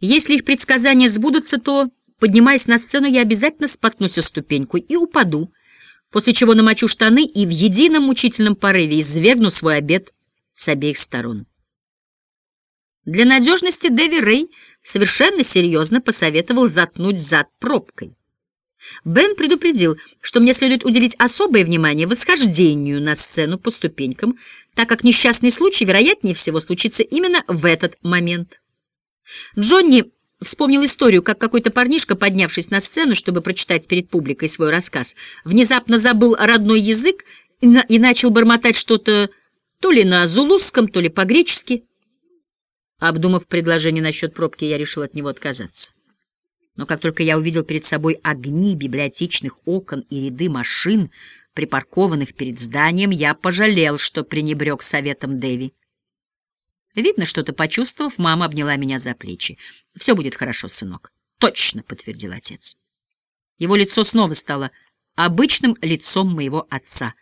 Если их предсказания сбудутся, то, поднимаясь на сцену, я обязательно споткнусь о ступеньку и упаду, после чего намочу штаны и в едином мучительном порыве извергну свой обед с обеих сторон. Для надежности Дэви Рэй совершенно серьезно посоветовал заткнуть зад пробкой. Бен предупредил, что мне следует уделить особое внимание восхождению на сцену по ступенькам, так как несчастный случай, вероятнее всего, случится именно в этот момент. Джонни вспомнил историю, как какой-то парнишка, поднявшись на сцену, чтобы прочитать перед публикой свой рассказ, внезапно забыл родной язык и, на и начал бормотать что-то то ли на зулусском, то ли по-гречески. Обдумав предложение насчет пробки, я решил от него отказаться. Но как только я увидел перед собой огни библиотечных окон и ряды машин, припаркованных перед зданием, я пожалел, что пренебрег советом Дэви. Видно, что-то почувствовав, мама обняла меня за плечи. «Все будет хорошо, сынок». «Точно», — подтвердил отец. Его лицо снова стало обычным лицом моего отца,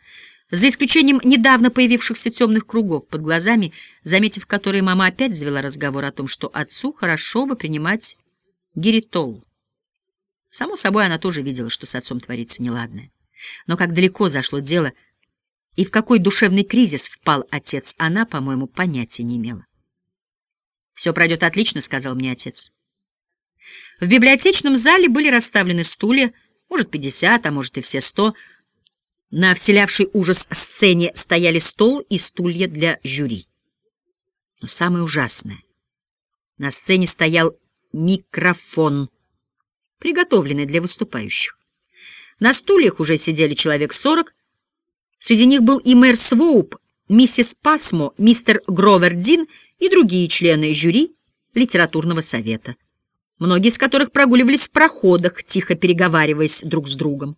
за исключением недавно появившихся темных кругов под глазами, заметив которые, мама опять завела разговор о том, что отцу хорошо бы принимать гиритол. Само собой, она тоже видела, что с отцом творится неладное. Но как далеко зашло дело, и в какой душевный кризис впал отец, она, по-моему, понятия не имела. «Все пройдет отлично», — сказал мне отец. В библиотечном зале были расставлены стулья, может, пятьдесят, а может и все сто. На вселявшей ужас сцене стояли стол и стулья для жюри. Но самое ужасное — на сцене стоял микрофон, приготовленный для выступающих. На стульях уже сидели человек сорок. Среди них был и мэр Своуп, миссис Пасмо, мистер Гровер Дин и другие члены жюри литературного совета, многие из которых прогуливались в проходах, тихо переговариваясь друг с другом.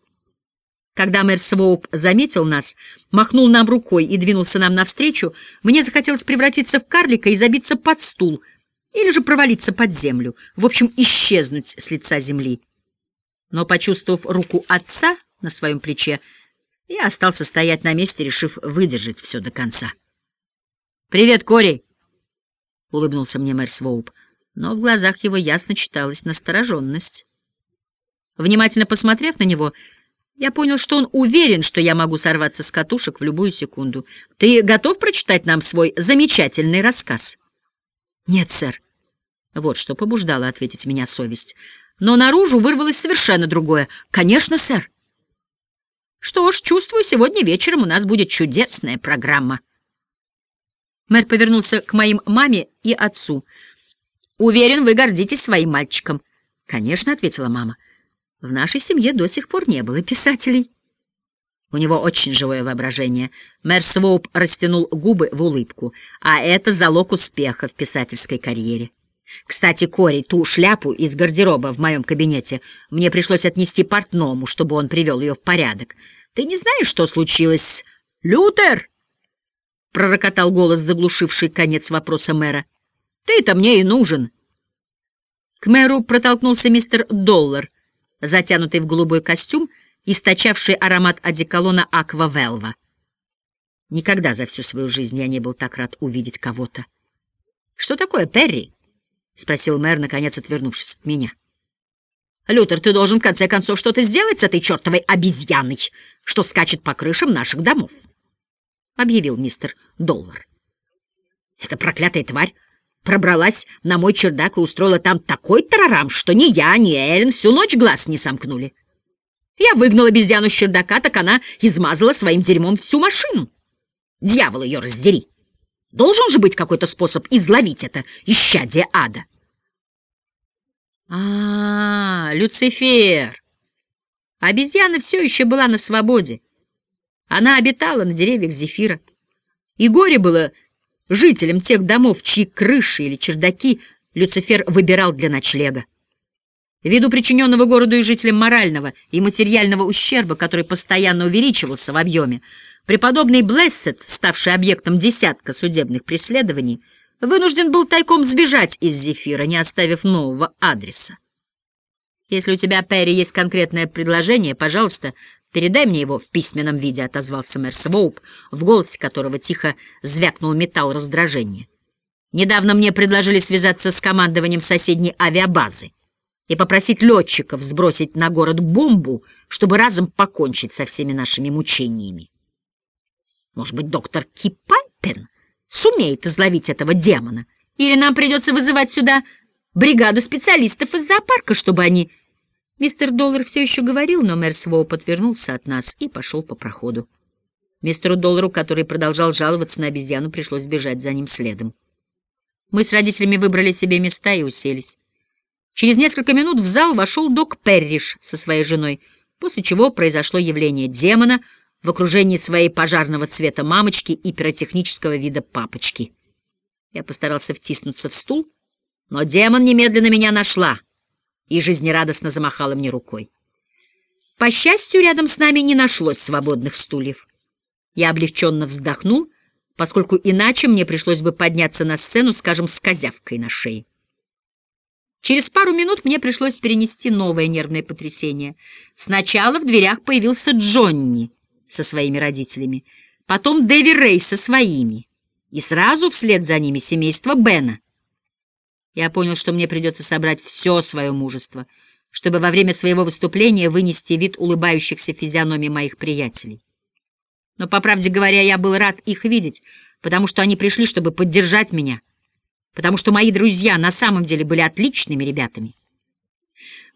Когда мэр Своуп заметил нас, махнул нам рукой и двинулся нам навстречу, мне захотелось превратиться в карлика и забиться под стул — или же провалиться под землю, в общем, исчезнуть с лица земли. Но, почувствовав руку отца на своем плече, я остался стоять на месте, решив выдержать все до конца. «Привет, Кори!» — улыбнулся мне мэр Своуп, но в глазах его ясно читалась настороженность. Внимательно посмотрев на него, я понял, что он уверен, что я могу сорваться с катушек в любую секунду. «Ты готов прочитать нам свой замечательный рассказ?» «Нет, сэр». Вот что побуждало ответить меня совесть. Но наружу вырвалось совершенно другое. «Конечно, сэр». «Что ж, чувствую, сегодня вечером у нас будет чудесная программа». Мэр повернулся к моим маме и отцу. «Уверен, вы гордитесь своим мальчиком». «Конечно», — ответила мама. «В нашей семье до сих пор не было писателей». У него очень живое воображение. Мэр Своуп растянул губы в улыбку, а это залог успеха в писательской карьере. Кстати, Кори, ту шляпу из гардероба в моем кабинете мне пришлось отнести портному, чтобы он привел ее в порядок. Ты не знаешь, что случилось. Лютер? — пророкотал голос, заглушивший конец вопроса мэра. — Ты-то мне и нужен. К мэру протолкнулся мистер Доллар, затянутый в голубой костюм, источавший аромат одеколона Аква Велва. Никогда за всю свою жизнь я не был так рад увидеть кого-то. — Что такое, Перри? — спросил мэр, наконец отвернувшись от меня. — Лютер, ты должен в конце концов что-то сделать с этой чертовой обезьяной, что скачет по крышам наших домов, — объявил мистер Доллар. — Эта проклятая тварь пробралась на мой чердак и устроила там такой тарарам, что ни я, ни Эллен всю ночь глаз не сомкнули. — я выгнала обезьяну с чердака, так она измазала своим дерьмом всю машину. Дьявол ее раздери! Должен же быть какой-то способ изловить это исчадие ада. А, -а, -а Люцифер! Обезьяна все еще была на свободе. Она обитала на деревьях Зефира. И горе было жителям тех домов, чьи крыши или чердаки Люцифер выбирал для ночлега. Ввиду причиненного городу и жителям морального и материального ущерба, который постоянно увеличивался в объеме, преподобный Блессет, ставший объектом десятка судебных преследований, вынужден был тайком сбежать из Зефира, не оставив нового адреса. «Если у тебя, Перри, есть конкретное предложение, пожалуйста, передай мне его в письменном виде», — отозвался мэр Своуп, в голосе которого тихо звякнул металл раздражения. Недавно мне предложили связаться с командованием соседней авиабазы и попросить летчиков сбросить на город бомбу, чтобы разом покончить со всеми нашими мучениями. Может быть, доктор Кипайпен сумеет изловить этого демона, или нам придется вызывать сюда бригаду специалистов из зоопарка, чтобы они... Мистер Доллар все еще говорил, но мэр Своуп отвернулся от нас и пошел по проходу. Мистеру Доллару, который продолжал жаловаться на обезьяну, пришлось бежать за ним следом. Мы с родителями выбрали себе места и уселись. Через несколько минут в зал вошел док Перриш со своей женой, после чего произошло явление демона в окружении своей пожарного цвета мамочки и пиротехнического вида папочки. Я постарался втиснуться в стул, но демон немедленно меня нашла и жизнерадостно замахала мне рукой. По счастью, рядом с нами не нашлось свободных стульев. Я облегченно вздохнул, поскольку иначе мне пришлось бы подняться на сцену, скажем, с козявкой на шее. Через пару минут мне пришлось перенести новое нервное потрясение. Сначала в дверях появился Джонни со своими родителями, потом Дэви Рэй со своими, и сразу вслед за ними семейство Бена. Я понял, что мне придется собрать все свое мужество, чтобы во время своего выступления вынести вид улыбающихся физиономий моих приятелей. Но, по правде говоря, я был рад их видеть, потому что они пришли, чтобы поддержать меня, потому что мои друзья на самом деле были отличными ребятами.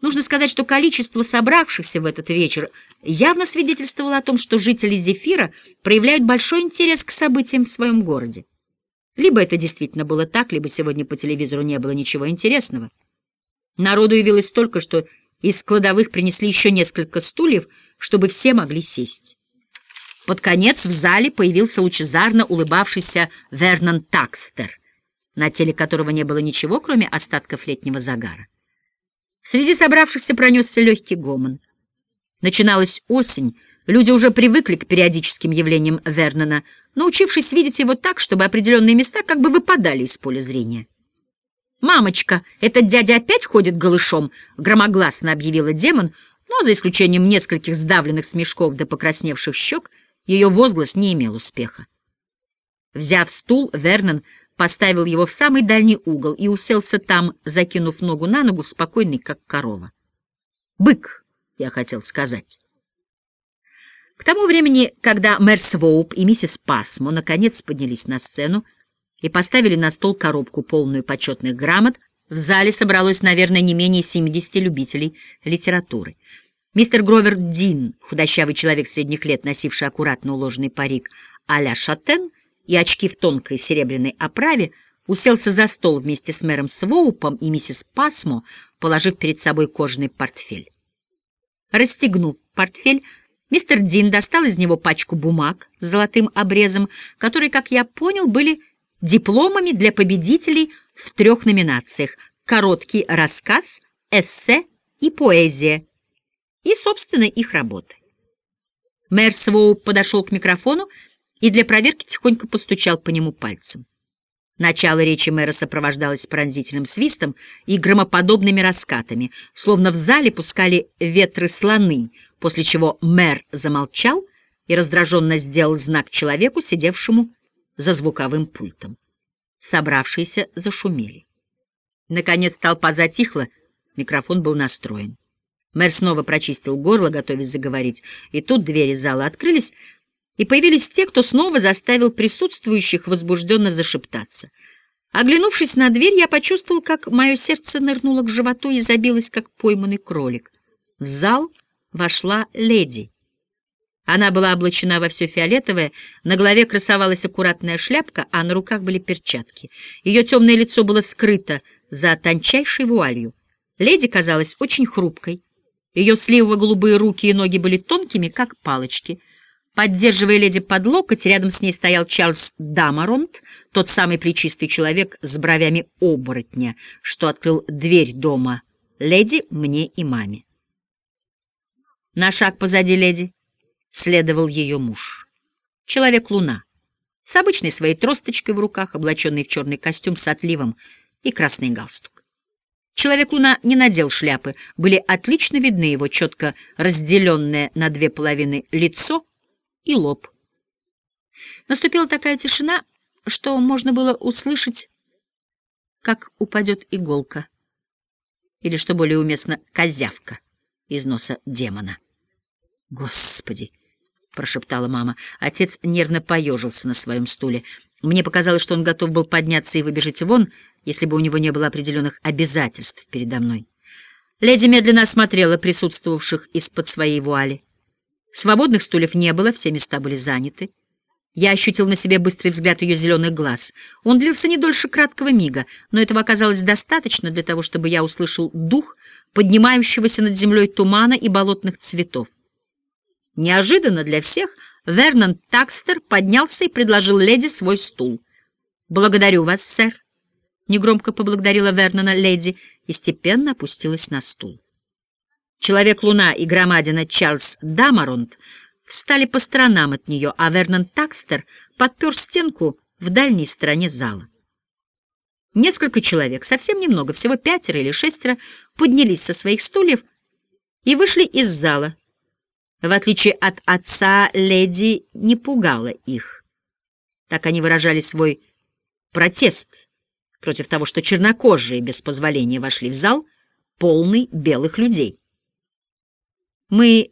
Нужно сказать, что количество собравшихся в этот вечер явно свидетельствовало о том, что жители Зефира проявляют большой интерес к событиям в своем городе. Либо это действительно было так, либо сегодня по телевизору не было ничего интересного. Народу явилось столько, что из кладовых принесли еще несколько стульев, чтобы все могли сесть. Под конец в зале появился лучезарно улыбавшийся Вернон Такстер, на теле которого не было ничего, кроме остатков летнего загара. Среди собравшихся пронесся легкий гомон. Начиналась осень, люди уже привыкли к периодическим явлениям Вернона, научившись видеть его так, чтобы определенные места как бы выпадали из поля зрения. «Мамочка, этот дядя опять ходит голышом!» — громогласно объявила демон, но, за исключением нескольких сдавленных смешков до покрасневших щек, — ее возглас не имел успеха. Взяв стул, Вернон поставил его в самый дальний угол и уселся там, закинув ногу на ногу, спокойный, как корова. «Бык», я хотел сказать. К тому времени, когда мэр Своуп и миссис Пасмо наконец поднялись на сцену и поставили на стол коробку, полную почетных грамот, в зале собралось, наверное, не менее 70 любителей литературы. Мистер Гровер Дин, худощавый человек средних лет, носивший аккуратно уложенный парик а-ля Шатен и очки в тонкой серебряной оправе, уселся за стол вместе с мэром Своупом и миссис Пасмо, положив перед собой кожаный портфель. Расстегнув портфель, мистер Дин достал из него пачку бумаг с золотым обрезом, которые, как я понял, были дипломами для победителей в трех номинациях — короткий рассказ, эссе и поэзия — и, собственно, их работы. Мэр Своуп подошел к микрофону и для проверки тихонько постучал по нему пальцем. Начало речи мэра сопровождалось пронзительным свистом и громоподобными раскатами, словно в зале пускали ветры слоны, после чего мэр замолчал и раздраженно сделал знак человеку, сидевшему за звуковым пультом. Собравшиеся зашумели. Наконец толпа затихла, микрофон был настроен. Мэр снова прочистил горло, готовясь заговорить, и тут двери зала открылись, и появились те, кто снова заставил присутствующих возбужденно зашептаться. Оглянувшись на дверь, я почувствовал, как мое сердце нырнуло к животу и забилось, как пойманный кролик. В зал вошла леди. Она была облачена во все фиолетовое, на голове красовалась аккуратная шляпка, а на руках были перчатки. Ее темное лицо было скрыто за тончайшей вуалью. Леди казалась очень хрупкой, ее сливово-голубые руки и ноги были тонкими, как палочки. Поддерживая леди под локоть, рядом с ней стоял Чарльз Дамаронт, тот самый плечистый человек с бровями оборотня, что открыл дверь дома леди мне и маме. На шаг позади леди следовал ее муж. Человек-луна, с обычной своей тросточкой в руках, облаченный в черный костюм с отливом и красный галстук. Человек-луна не надел шляпы, были отлично видны его четко разделенное на две половины лицо и лоб. Наступила такая тишина, что можно было услышать как упадет иголка. Или, что более уместно, козявка из носа демона. «Господи!» — прошептала мама. Отец нервно поежился на своем стуле. Мне показалось, что он готов был подняться и выбежать вон, если бы у него не было определенных обязательств передо мной. Леди медленно осмотрела присутствовавших из-под своей вуали. Свободных стульев не было, все места были заняты. Я ощутил на себе быстрый взгляд ее зеленых глаз. Он длился не дольше краткого мига, но этого оказалось достаточно для того, чтобы я услышал дух поднимающегося над землей тумана и болотных цветов. Неожиданно для всех Вернон Такстер поднялся и предложил леди свой стул. «Благодарю вас, сэр», — негромко поблагодарила Вернона леди и степенно опустилась на стул. Человек-луна и громадина Чарльз Дамаронт встали по сторонам от нее, а Вернон Такстер подпер стенку в дальней стороне зала. Несколько человек, совсем немного, всего пятеро или шестеро, поднялись со своих стульев и вышли из зала. В отличие от отца, леди не пугала их. Так они выражали свой протест против того, что чернокожие без позволения вошли в зал, полный белых людей. Мы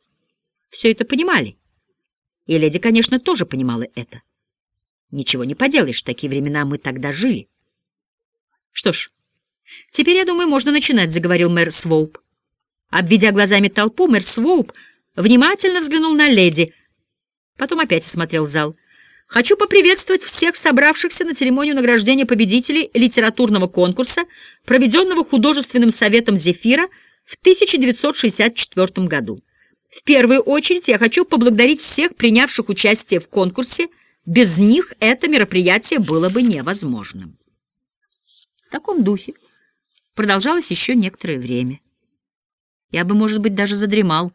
все это понимали. И леди, конечно, тоже понимала это. Ничего не поделаешь, в такие времена мы тогда жили. Что ж, теперь, я думаю, можно начинать, — заговорил мэр Своуп. Обведя глазами толпу, мэр Своуп внимательно взглянул на леди, потом опять осмотрел зал. Хочу поприветствовать всех собравшихся на церемонию награждения победителей литературного конкурса, проведенного художественным советом «Зефира» в 1964 году. В первую очередь я хочу поблагодарить всех принявших участие в конкурсе. Без них это мероприятие было бы невозможным. В таком духе продолжалось еще некоторое время. Я бы, может быть, даже задремал,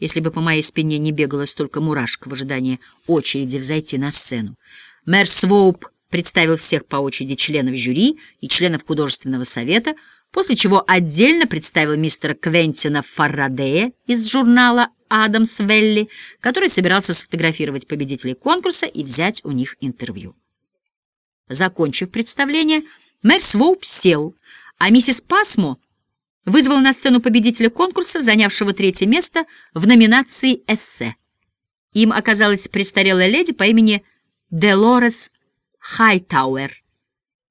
если бы по моей спине не бегало столько мурашек в ожидании очереди взойти на сцену. Мэр Своуп представил всех по очереди членов жюри и членов художественного совета, после чего отдельно представил мистера Квентина Фаррадея из журнала «Адамс Велли», который собирался сфотографировать победителей конкурса и взять у них интервью. Закончив представление, мэр Своуп сел, а миссис Пасмо вызвал на сцену победителя конкурса, занявшего третье место в номинации «Эссе». Им оказалась престарелая леди по имени Делорес Хайтауэр,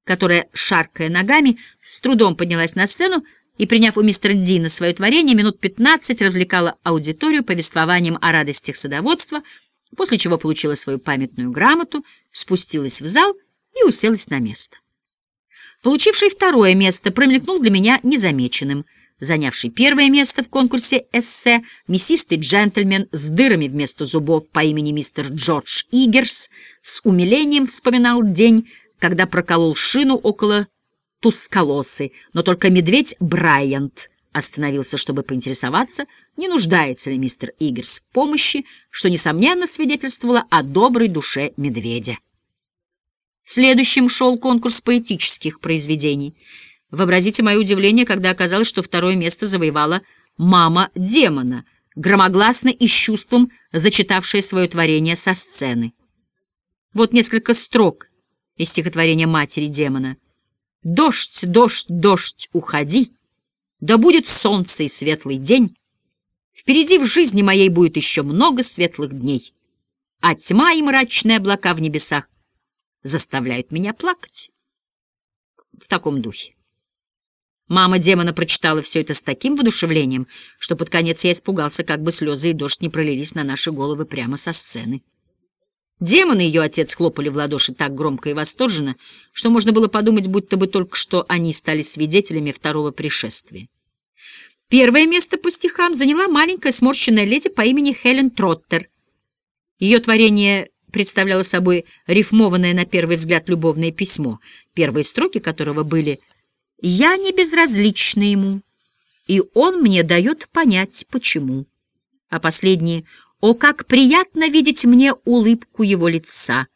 которая, шаркая ногами, с трудом поднялась на сцену и, приняв у мистера Дина свое творение, минут пятнадцать развлекала аудиторию повествованием о радостях садоводства, после чего получила свою памятную грамоту, спустилась в зал и уселась на место. Получивший второе место промелькнул для меня незамеченным. Занявший первое место в конкурсе эссе мясистый джентльмен с дырами вместо зубов по имени мистер Джордж Игерс с умилением вспоминал день, когда проколол шину около Тусколосы, но только медведь Брайант остановился, чтобы поинтересоваться, не нуждается ли мистер Игерс в помощи, что, несомненно, свидетельствовало о доброй душе медведя. Следующим шел конкурс поэтических произведений. Вообразите мое удивление, когда оказалось, что второе место завоевала «Мама демона», громогласно и с чувством зачитавшая свое творение со сцены. Вот несколько строк из стихотворения матери демона. «Дождь, дождь, дождь, уходи, да будет солнце и светлый день. Впереди в жизни моей будет еще много светлых дней, а тьма и мрачные облака в небесах заставляют меня плакать. В таком духе. Мама демона прочитала все это с таким воодушевлением, что под конец я испугался, как бы слезы и дождь не пролились на наши головы прямо со сцены. Демон и ее отец хлопали в ладоши так громко и восторженно, что можно было подумать, будто бы только что они стали свидетелями второго пришествия. Первое место по стихам заняла маленькая сморщенная леди по имени Хелен Троттер. Ее творение представляло собой рифмованное на первый взгляд любовное письмо, первые строки которого были «Я не безразлична ему, и он мне дает понять, почему». А последние «О, как приятно видеть мне улыбку его лица,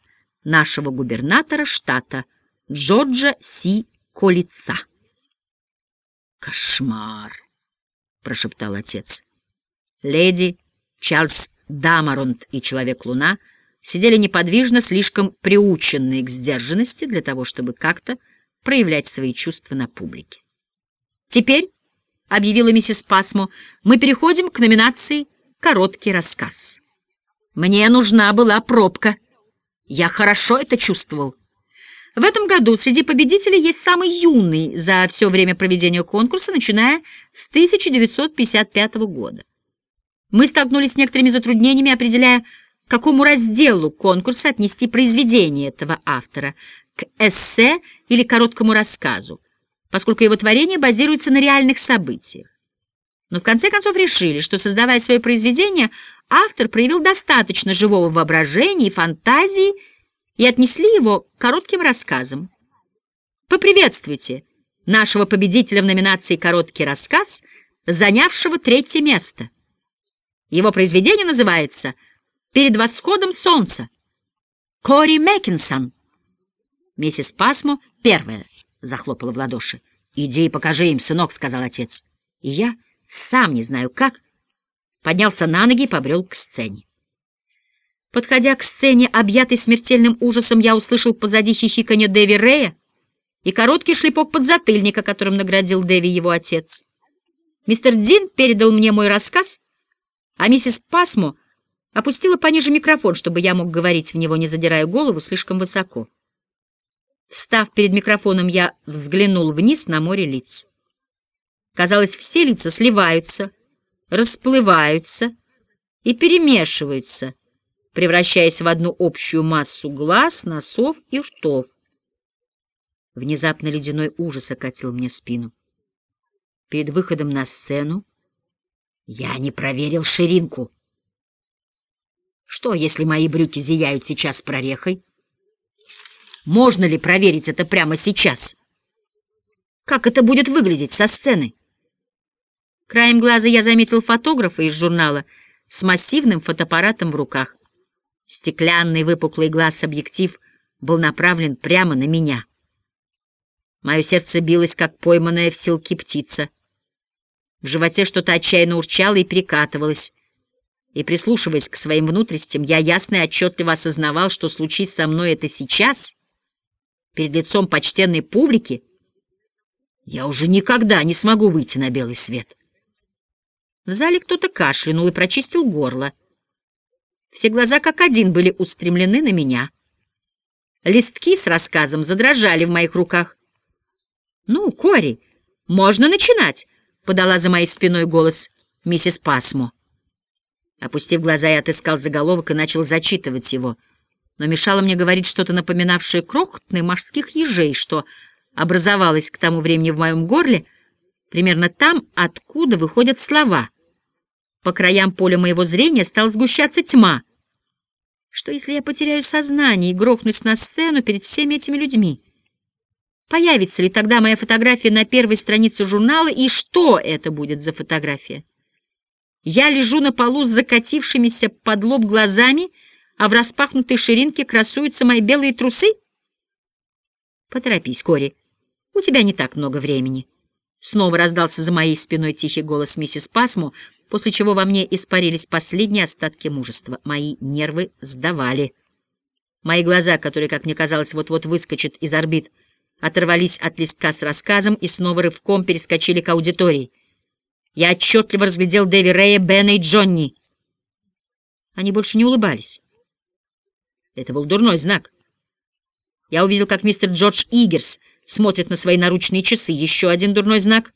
нашего губернатора штата Джорджа Си Колица». «Кошмар!» — прошептал отец. Леди, Чарльз Дамаронт и Человек-Луна — сидели неподвижно, слишком приученные к сдержанности для того, чтобы как-то проявлять свои чувства на публике. Теперь, — объявила миссис Пасмо, — мы переходим к номинации «Короткий рассказ». Мне нужна была пробка. Я хорошо это чувствовал. В этом году среди победителей есть самый юный за все время проведения конкурса, начиная с 1955 года. Мы столкнулись с некоторыми затруднениями, определяя, к какому разделу конкурса отнести произведение этого автора, к эссе или короткому рассказу, поскольку его творение базируется на реальных событиях. Но в конце концов решили, что, создавая свое произведение, автор проявил достаточно живого воображения и фантазии и отнесли его к коротким рассказам. Поприветствуйте нашего победителя в номинации «Короткий рассказ», занявшего третье место. Его произведение называется «Перед восходом солнца». Кори Мэккинсон. Миссис Пасмо первая захлопала в ладоши. «Иди и покажи им, сынок», — сказал отец. И я, сам не знаю как, поднялся на ноги и побрел к сцене. Подходя к сцене, объятый смертельным ужасом, я услышал позади хихиканье Дэви Рея и короткий шлепок подзатыльника, которым наградил Дэви его отец. Мистер Дин передал мне мой рассказ, а миссис Пасмо опустила пониже микрофон, чтобы я мог говорить в него, не задирая голову слишком высоко. Встав перед микрофоном, я взглянул вниз на море лиц. Казалось, все лица сливаются, расплываются и перемешиваются, превращаясь в одну общую массу глаз, носов и ртов. Внезапно ледяной ужас окатил мне спину. Перед выходом на сцену я не проверил ширинку. Что, если мои брюки зияют сейчас прорехой? Можно ли проверить это прямо сейчас? Как это будет выглядеть со сцены? Краем глаза я заметил фотографа из журнала с массивным фотоаппаратом в руках. Стеклянный выпуклый глаз-объектив был направлен прямо на меня. Мое сердце билось, как пойманная в селки птица. В животе что-то отчаянно урчало и перекатывалось. И, прислушиваясь к своим внутренностям, я ясно и отчетливо осознавал, что случись со мной это сейчас, перед лицом почтенной публики, я уже никогда не смогу выйти на белый свет. В зале кто-то кашлянул и прочистил горло. Все глаза как один были устремлены на меня. Листки с рассказом задрожали в моих руках. «Ну, Кори, можно начинать!» — подала за моей спиной голос миссис Пасмо. Опустив глаза, я отыскал заголовок и начал зачитывать его. Но мешало мне говорить что-то напоминавшее крохотных морских ежей, что образовалось к тому времени в моем горле, примерно там, откуда выходят слова. По краям поля моего зрения стала сгущаться тьма. Что, если я потеряю сознание и грохнусь на сцену перед всеми этими людьми? Появится ли тогда моя фотография на первой странице журнала, и что это будет за фотография? Я лежу на полу с закатившимися под лоб глазами, а в распахнутой ширинке красуются мои белые трусы? Поторопись, Кори, у тебя не так много времени. Снова раздался за моей спиной тихий голос миссис Пасму, после чего во мне испарились последние остатки мужества. Мои нервы сдавали. Мои глаза, которые, как мне казалось, вот-вот выскочат из орбит, оторвались от листка с рассказом и снова рывком перескочили к аудитории. Я отчетливо разглядел Дэви Рэя, Бена и Джонни. Они больше не улыбались. Это был дурной знак. Я увидел, как мистер Джордж Игерс смотрит на свои наручные часы. Еще один дурной знак.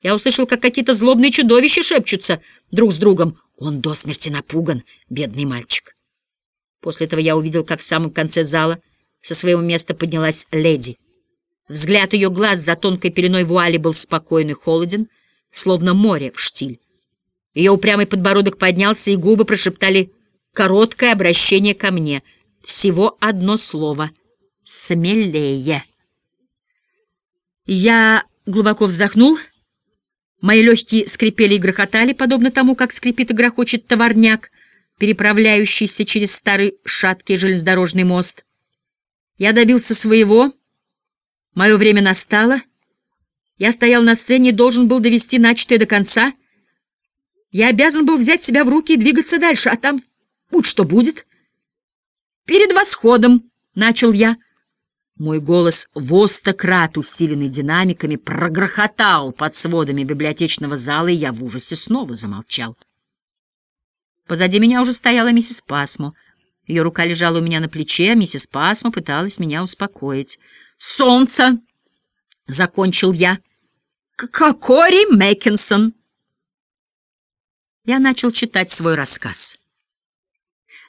Я услышал, как какие-то злобные чудовища шепчутся друг с другом. Он до смерти напуган, бедный мальчик. После этого я увидел, как в самом конце зала со своего места поднялась леди. Взгляд ее глаз за тонкой пеленой вуали был спокойный, холоден, словно море в штиль. Ее упрямый подбородок поднялся, и губы прошептали короткое обращение ко мне. Всего одно слово — смелее. Я глубоко вздохнул. Мои легкие скрипели и грохотали, подобно тому, как скрипит и грохочет товарняк, переправляющийся через старый шаткий железнодорожный мост. Я добился своего. Мое время настало. Я стоял на сцене и должен был довести начатое до конца. Я обязан был взять себя в руки и двигаться дальше, а там будь что будет. Перед восходом, — начал я. Мой голос востократ, усиленный динамиками, прогрохотал под сводами библиотечного зала, и я в ужасе снова замолчал. Позади меня уже стояла миссис Пасмо. Ее рука лежала у меня на плече, а миссис Пасмо пыталась меня успокоить. «Солнце!» — закончил я. «Кори Мэккинсон!» Я начал читать свой рассказ.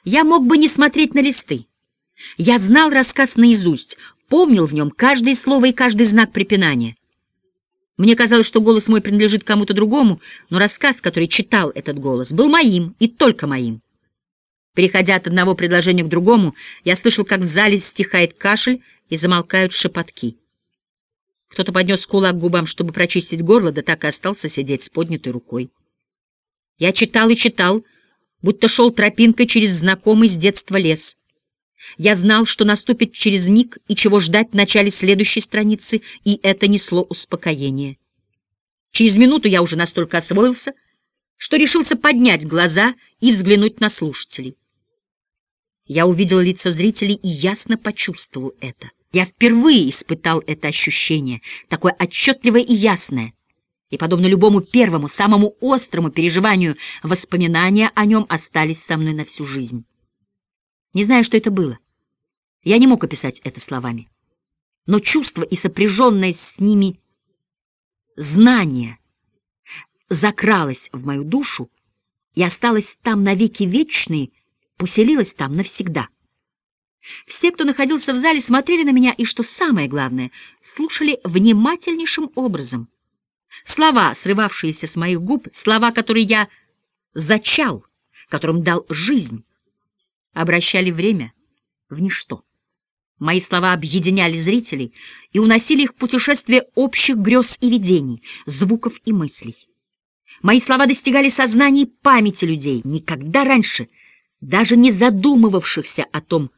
Я мог бы не смотреть на листы. Я знал рассказ наизусть, помнил в нем каждое слово и каждый знак препинания. Мне казалось, что голос мой принадлежит кому-то другому, но рассказ, который читал этот голос, был моим и только моим. Переходя от одного предложения к другому, я слышал, как в зале стихает кашель и замолкают шепотки. Кто-то поднес кулак к губам, чтобы прочистить горло, да так и остался сидеть с поднятой рукой. Я читал и читал, будто шел тропинкой через знакомый с детства лес. Я знал, что наступит через миг и чего ждать в начале следующей страницы, и это несло успокоение. Через минуту я уже настолько освоился, что решился поднять глаза и взглянуть на слушателей. Я увидел лица зрителей и ясно почувствовал это. Я впервые испытал это ощущение, такое отчетливое и ясное, и, подобно любому первому, самому острому переживанию, воспоминания о нем остались со мной на всю жизнь. Не знаю, что это было. Я не мог описать это словами. Но чувство и сопряженное с ними знание закралось в мою душу и осталось там навеки вечные, поселилось там навсегда. Все, кто находился в зале, смотрели на меня и, что самое главное, слушали внимательнейшим образом. Слова, срывавшиеся с моих губ, слова, которые я зачал, которым дал жизнь, обращали время в ничто. Мои слова объединяли зрителей и уносили их в путешествие общих грез и видений, звуков и мыслей. Мои слова достигали сознания и памяти людей, никогда раньше, даже не задумывавшихся о том,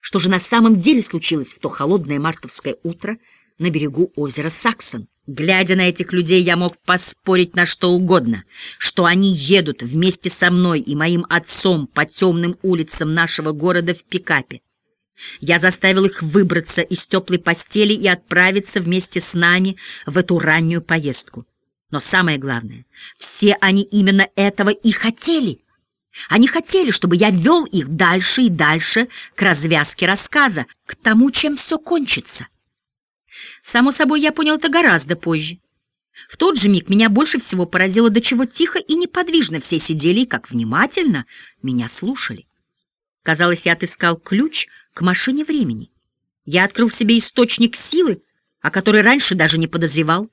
что же на самом деле случилось в то холодное мартовское утро на берегу озера Саксон. Глядя на этих людей, я мог поспорить на что угодно, что они едут вместе со мной и моим отцом по темным улицам нашего города в пикапе. Я заставил их выбраться из теплой постели и отправиться вместе с нами в эту раннюю поездку. Но самое главное, все они именно этого и хотели. Они хотели, чтобы я вел их дальше и дальше к развязке рассказа, к тому, чем все кончится. Само собой, я понял это гораздо позже. В тот же миг меня больше всего поразило, до чего тихо и неподвижно все сидели и как внимательно меня слушали. Казалось, я отыскал ключ к машине времени. Я открыл в себе источник силы, о которой раньше даже не подозревал.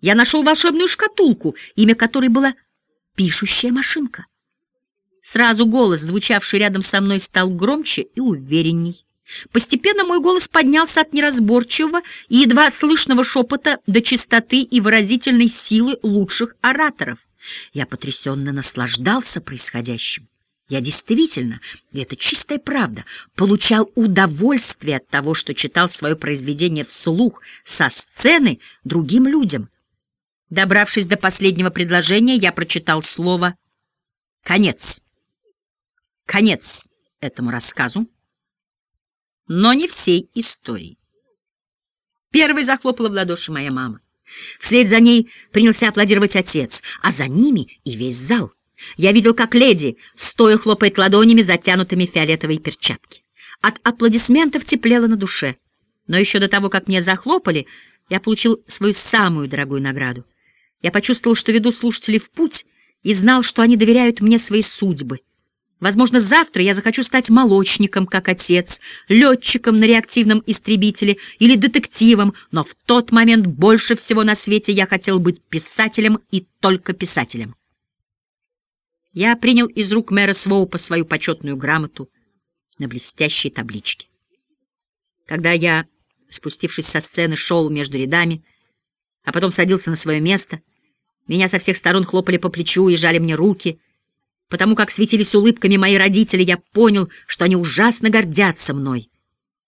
Я нашел волшебную шкатулку, имя которой было «Пишущая машинка». Сразу голос, звучавший рядом со мной, стал громче и уверенней. Постепенно мой голос поднялся от неразборчивого и едва слышного шепота до чистоты и выразительной силы лучших ораторов. Я потрясенно наслаждался происходящим. Я действительно, и это чистая правда, получал удовольствие от того, что читал свое произведение вслух со сцены другим людям. Добравшись до последнего предложения, я прочитал слово «конец». Конец этому рассказу но не всей истории. Первой захлопала в ладоши моя мама. Вслед за ней принялся аплодировать отец, а за ними и весь зал. Я видел, как леди, стоя хлопает ладонями, затянутыми в фиолетовые перчатки. От аплодисментов теплело на душе. Но еще до того, как мне захлопали, я получил свою самую дорогую награду. Я почувствовал, что веду слушателей в путь, и знал, что они доверяют мне свои судьбы, Возможно, завтра я захочу стать молочником, как отец, летчиком на реактивном истребителе или детективом, но в тот момент больше всего на свете я хотел быть писателем и только писателем. Я принял из рук мэра Своупа свою почетную грамоту на блестящей табличке. Когда я, спустившись со сцены, шел между рядами, а потом садился на свое место, меня со всех сторон хлопали по плечу и жали мне руки — Потому как светились улыбками мои родители, я понял, что они ужасно гордятся мной.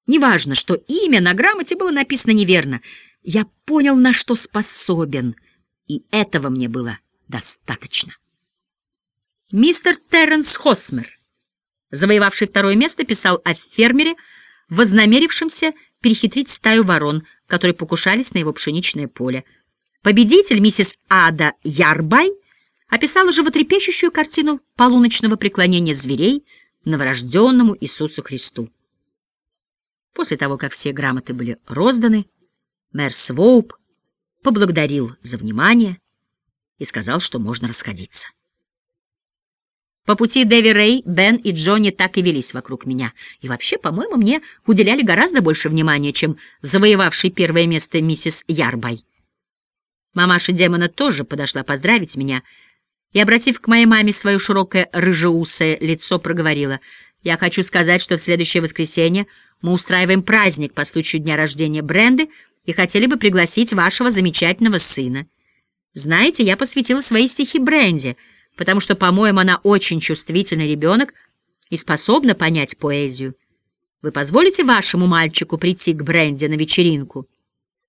Неважно, что имя на грамоте было написано неверно. Я понял, на что способен, и этого мне было достаточно. Мистер Терренс Хосмер, завоевавший второе место, писал о фермере, вознамерившемся перехитрить стаю ворон, которые покушались на его пшеничное поле. Победитель, миссис Ада Ярбай, описала животрепещущую картину полуночного преклонения зверей новорожденному Иисусу Христу. После того, как все грамоты были розданы, мэр Своуп поблагодарил за внимание и сказал, что можно расходиться. По пути Дэви Рэй, Бен и Джонни так и велись вокруг меня. И вообще, по-моему, мне уделяли гораздо больше внимания, чем завоевавший первое место миссис Ярбай. Мамаша демона тоже подошла поздравить меня и, обратив к моей маме свое широкое рыжеусое лицо, проговорила, «Я хочу сказать, что в следующее воскресенье мы устраиваем праздник по случаю дня рождения Бренды и хотели бы пригласить вашего замечательного сына. Знаете, я посвятила свои стихи Бренде, потому что, по-моему, она очень чувствительный ребенок и способна понять поэзию. Вы позволите вашему мальчику прийти к Бренде на вечеринку?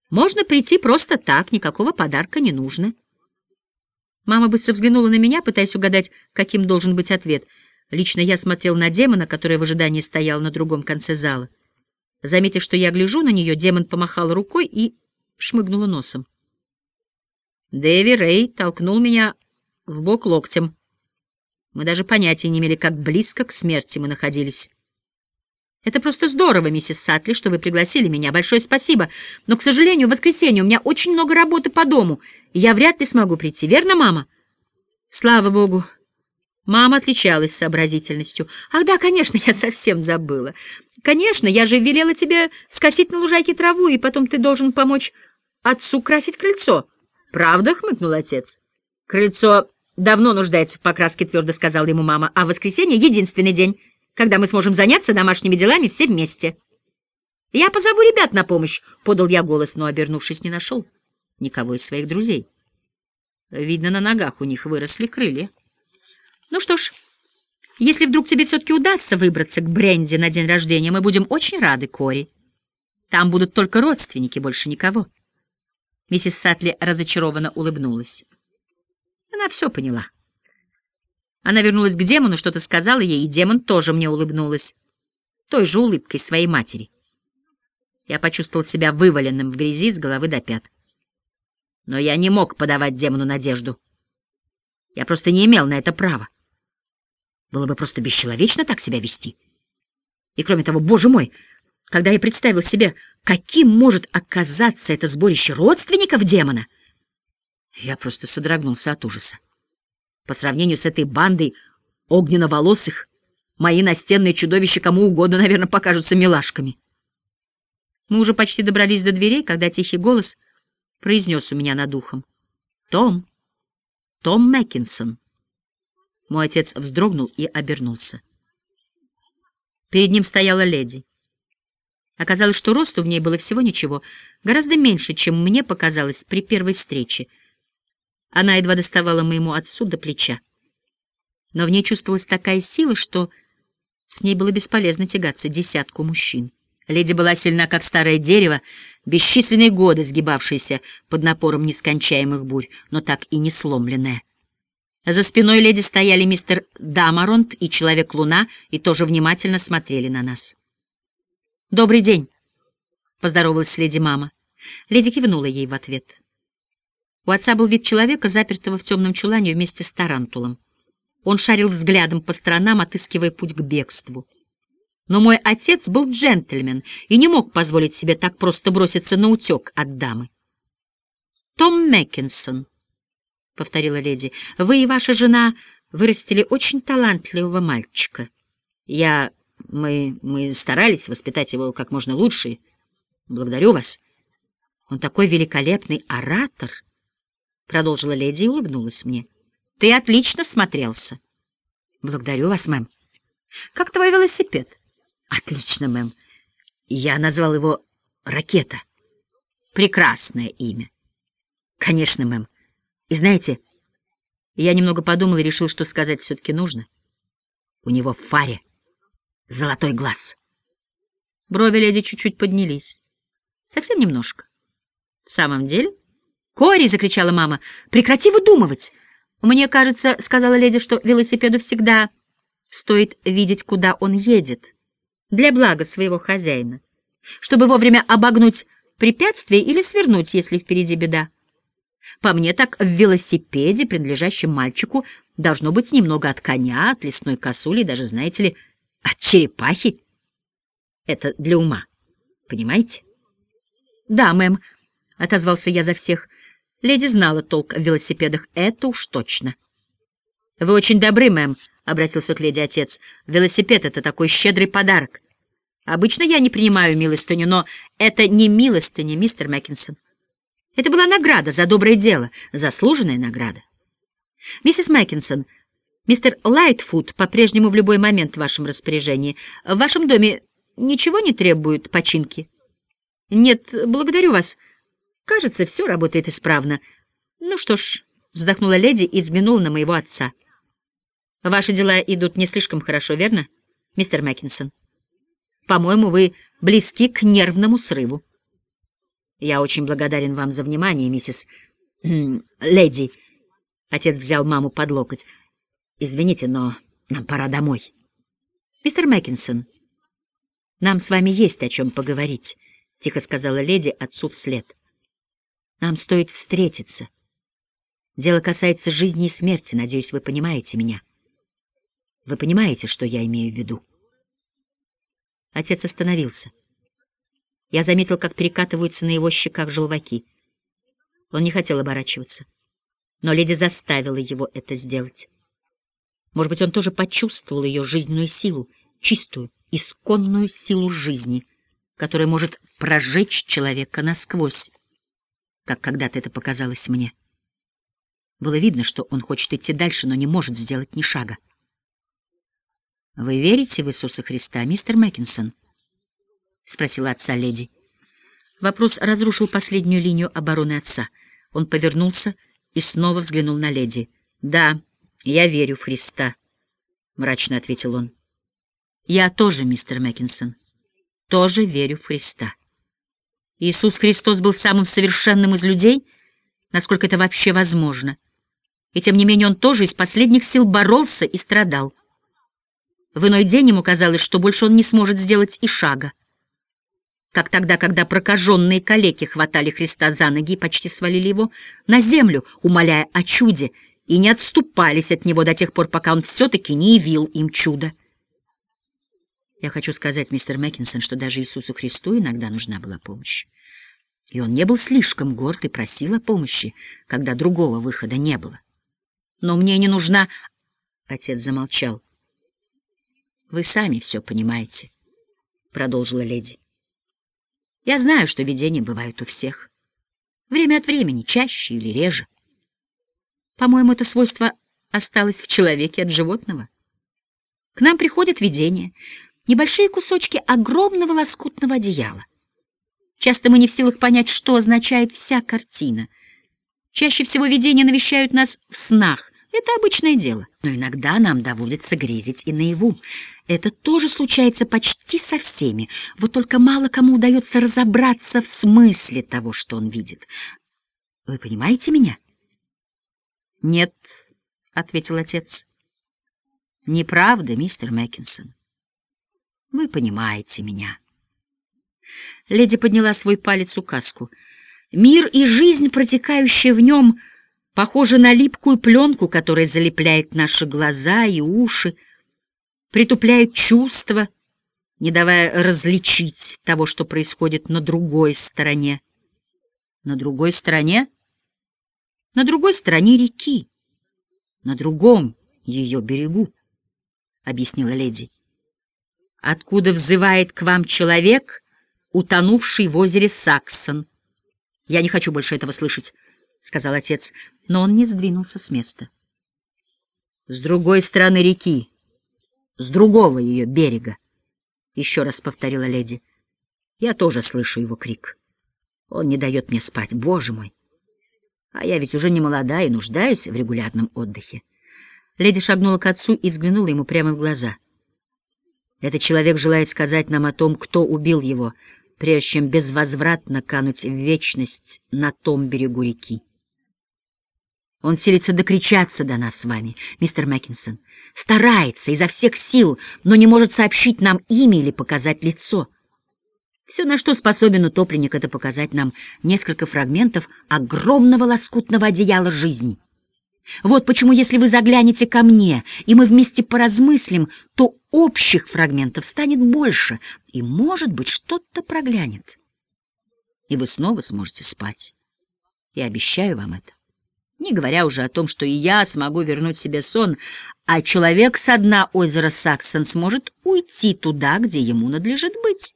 Можно прийти просто так, никакого подарка не нужно. Мама быстро взглянула на меня, пытаясь угадать, каким должен быть ответ. Лично я смотрел на демона, который в ожидании стоял на другом конце зала. Заметив, что я гляжу на нее, демон помахал рукой и шмыгнула носом. Дэви Рэй толкнул меня в бок локтем. Мы даже понятия не имели, как близко к смерти мы находились. «Это просто здорово, миссис Сатли, что вы пригласили меня. Большое спасибо. Но, к сожалению, в воскресенье у меня очень много работы по дому, и я вряд ли смогу прийти. Верно, мама?» «Слава богу!» Мама отличалась сообразительностью. «Ах да, конечно, я совсем забыла. Конечно, я же велела тебе скосить на лужайке траву, и потом ты должен помочь отцу красить крыльцо». «Правда?» — хмыкнул отец. «Крыльцо давно нуждается в покраске», — твердо сказала ему мама. «А воскресенье — единственный день, когда мы сможем заняться домашними делами все вместе». «Я позову ребят на помощь», — подал я голос, но, обернувшись, не нашел никого из своих друзей. Видно, на ногах у них выросли крылья. Ну что ж, если вдруг тебе все-таки удастся выбраться к Бренди на день рождения, мы будем очень рады, Кори. Там будут только родственники, больше никого. Миссис Сатли разочарованно улыбнулась. Она все поняла. Она вернулась к демону, что-то сказала ей, и демон тоже мне улыбнулась. Той же улыбкой своей матери. Я почувствовал себя вываленным в грязи с головы до пят. Но я не мог подавать демону надежду. Я просто не имел на это права. Было бы просто бесчеловечно так себя вести. И кроме того, боже мой, когда я представил себе, каким может оказаться это сборище родственников демона, я просто содрогнулся от ужаса. По сравнению с этой бандой огненно-волосых, мои настенные чудовища кому угодно, наверное, покажутся милашками. Мы уже почти добрались до дверей, когда тихий голос произнес у меня над ухом. «Том! Том Мэккинсон!» Мой отец вздрогнул и обернулся. Перед ним стояла леди. Оказалось, что росту в ней было всего ничего, гораздо меньше, чем мне показалось при первой встрече. Она едва доставала моему отцу до плеча. Но в ней чувствовалась такая сила, что с ней было бесполезно тягаться десятку мужчин. Леди была сильна, как старое дерево, бесчисленные годы сгибавшееся под напором нескончаемых бурь, но так и не сломленная. За спиной леди стояли мистер Дамаронт и Человек-Луна и тоже внимательно смотрели на нас. «Добрый день», — поздоровалась леди мама. Леди кивнула ей в ответ. У отца был вид человека, запертого в темном чулане вместе с тарантулом. Он шарил взглядом по сторонам, отыскивая путь к бегству. Но мой отец был джентльмен и не мог позволить себе так просто броситься на утек от дамы. «Том Мэккинсон», — повторила леди, — «вы и ваша жена вырастили очень талантливого мальчика. Я... мы... мы старались воспитать его как можно лучше. Благодарю вас. Он такой великолепный оратор!» Продолжила леди и улыбнулась мне. «Ты отлично смотрелся». «Благодарю вас, мэм». «Как твой велосипед?» «Отлично, мэм. Я назвал его «Ракета». Прекрасное имя». «Конечно, мэм. И знаете, я немного подумал и решил, что сказать все-таки нужно. У него в фаре золотой глаз. Брови леди чуть-чуть поднялись. Совсем немножко. В самом деле? «Кори!» — закричала мама. «Прекрати выдумывать!» «Мне кажется, — сказала леди, — что велосипеду всегда стоит видеть, куда он едет, для блага своего хозяина. чтобы вовремя обогнуть препятствие или свернуть, если впереди беда. По мне так в велосипеде, принадлежащем мальчику, должно быть немного от коня, от лесной косули, даже, знаете ли, от черепахи. Это для ума, понимаете? — Да, мэм, — отозвался я за всех. Леди знала толк в велосипедах, это уж точно. — Вы очень добры, мэм, — обратился к леди отец. — Велосипед — это такой щедрый подарок. Обычно я не принимаю милостыню, но это не милостыня, мистер Мэккинсон. Это была награда за доброе дело, заслуженная награда. Миссис Мэккинсон, мистер Лайтфуд по-прежнему в любой момент в вашем распоряжении. В вашем доме ничего не требует починки? Нет, благодарю вас. Кажется, все работает исправно. Ну что ж, вздохнула леди и взглянула на моего отца. Ваши дела идут не слишком хорошо, верно, мистер Мэккинсон? По-моему, вы близки к нервному срыву. Я очень благодарен вам за внимание, миссис... леди. Отец взял маму под локоть. Извините, но нам пора домой. Мистер Мэккинсон, нам с вами есть о чем поговорить, — тихо сказала леди отцу вслед. Нам стоит встретиться. Дело касается жизни и смерти, надеюсь, вы понимаете меня. Вы понимаете, что я имею в виду? Отец остановился. Я заметил, как перекатываются на его щеках желваки. Он не хотел оборачиваться, но леди заставила его это сделать. Может быть, он тоже почувствовал ее жизненную силу, чистую, исконную силу жизни, которая может прожечь человека насквозь, как когда-то это показалось мне. Было видно, что он хочет идти дальше, но не может сделать ни шага. «Вы верите в Иисуса Христа, мистер Мэккинсон?» — спросила отца леди. Вопрос разрушил последнюю линию обороны отца. Он повернулся и снова взглянул на леди. «Да, я верю в Христа», — мрачно ответил он. «Я тоже, мистер Мэккинсон, тоже верю в Христа. Иисус Христос был самым совершенным из людей, насколько это вообще возможно. И тем не менее он тоже из последних сил боролся и страдал. В иной день ему казалось, что больше он не сможет сделать и шага. Как тогда, когда прокаженные калеки хватали Христа за ноги и почти свалили его на землю, умоляя о чуде, и не отступались от него до тех пор, пока он все-таки не явил им чудо. Я хочу сказать, мистер Мэккинсон, что даже Иисусу Христу иногда нужна была помощь. И он не был слишком горд и просил о помощи, когда другого выхода не было. Но мне не нужна... Отец замолчал. Вы сами все понимаете, — продолжила леди. Я знаю, что видения бывают у всех. Время от времени, чаще или реже. По-моему, это свойство осталось в человеке от животного. К нам приходят видения, небольшие кусочки огромного лоскутного одеяла. Часто мы не в силах понять, что означает вся картина. Чаще всего видения навещают нас в снах, это обычное дело, но иногда нам доводится грезить и наяву. Это тоже случается почти со всеми, вот только мало кому удается разобраться в смысле того, что он видит. Вы понимаете меня? — Нет, — ответил отец. — Неправда, мистер Мэккинсон. Вы понимаете меня. Леди подняла свой палец указку. Мир и жизнь, протекающая в нем, — похоже на липкую пленку, которая залепляет наши глаза и уши, притупляет чувства, не давая различить того, что происходит на другой стороне. На другой стороне? На другой стороне реки, на другом ее берегу, — объяснила леди. Откуда взывает к вам человек, утонувший в озере Саксон? Я не хочу больше этого слышать. — сказал отец, но он не сдвинулся с места. — С другой стороны реки, с другого ее берега, — еще раз повторила леди. Я тоже слышу его крик. Он не дает мне спать, боже мой! А я ведь уже не молода и нуждаюсь в регулярном отдыхе. Леди шагнула к отцу и взглянула ему прямо в глаза. Этот человек желает сказать нам о том, кто убил его, прежде чем безвозвратно кануть в вечность на том берегу реки. Он силится докричаться до нас с вами, мистер Мэккинсон. Старается изо всех сил, но не может сообщить нам имя или показать лицо. Все, на что способен утопленник, это показать нам несколько фрагментов огромного лоскутного одеяла жизни. Вот почему, если вы заглянете ко мне, и мы вместе поразмыслим, то общих фрагментов станет больше, и, может быть, что-то проглянет. И вы снова сможете спать. Я обещаю вам это. Не говоря уже о том, что и я смогу вернуть себе сон, а человек со дна озера Саксон сможет уйти туда, где ему надлежит быть.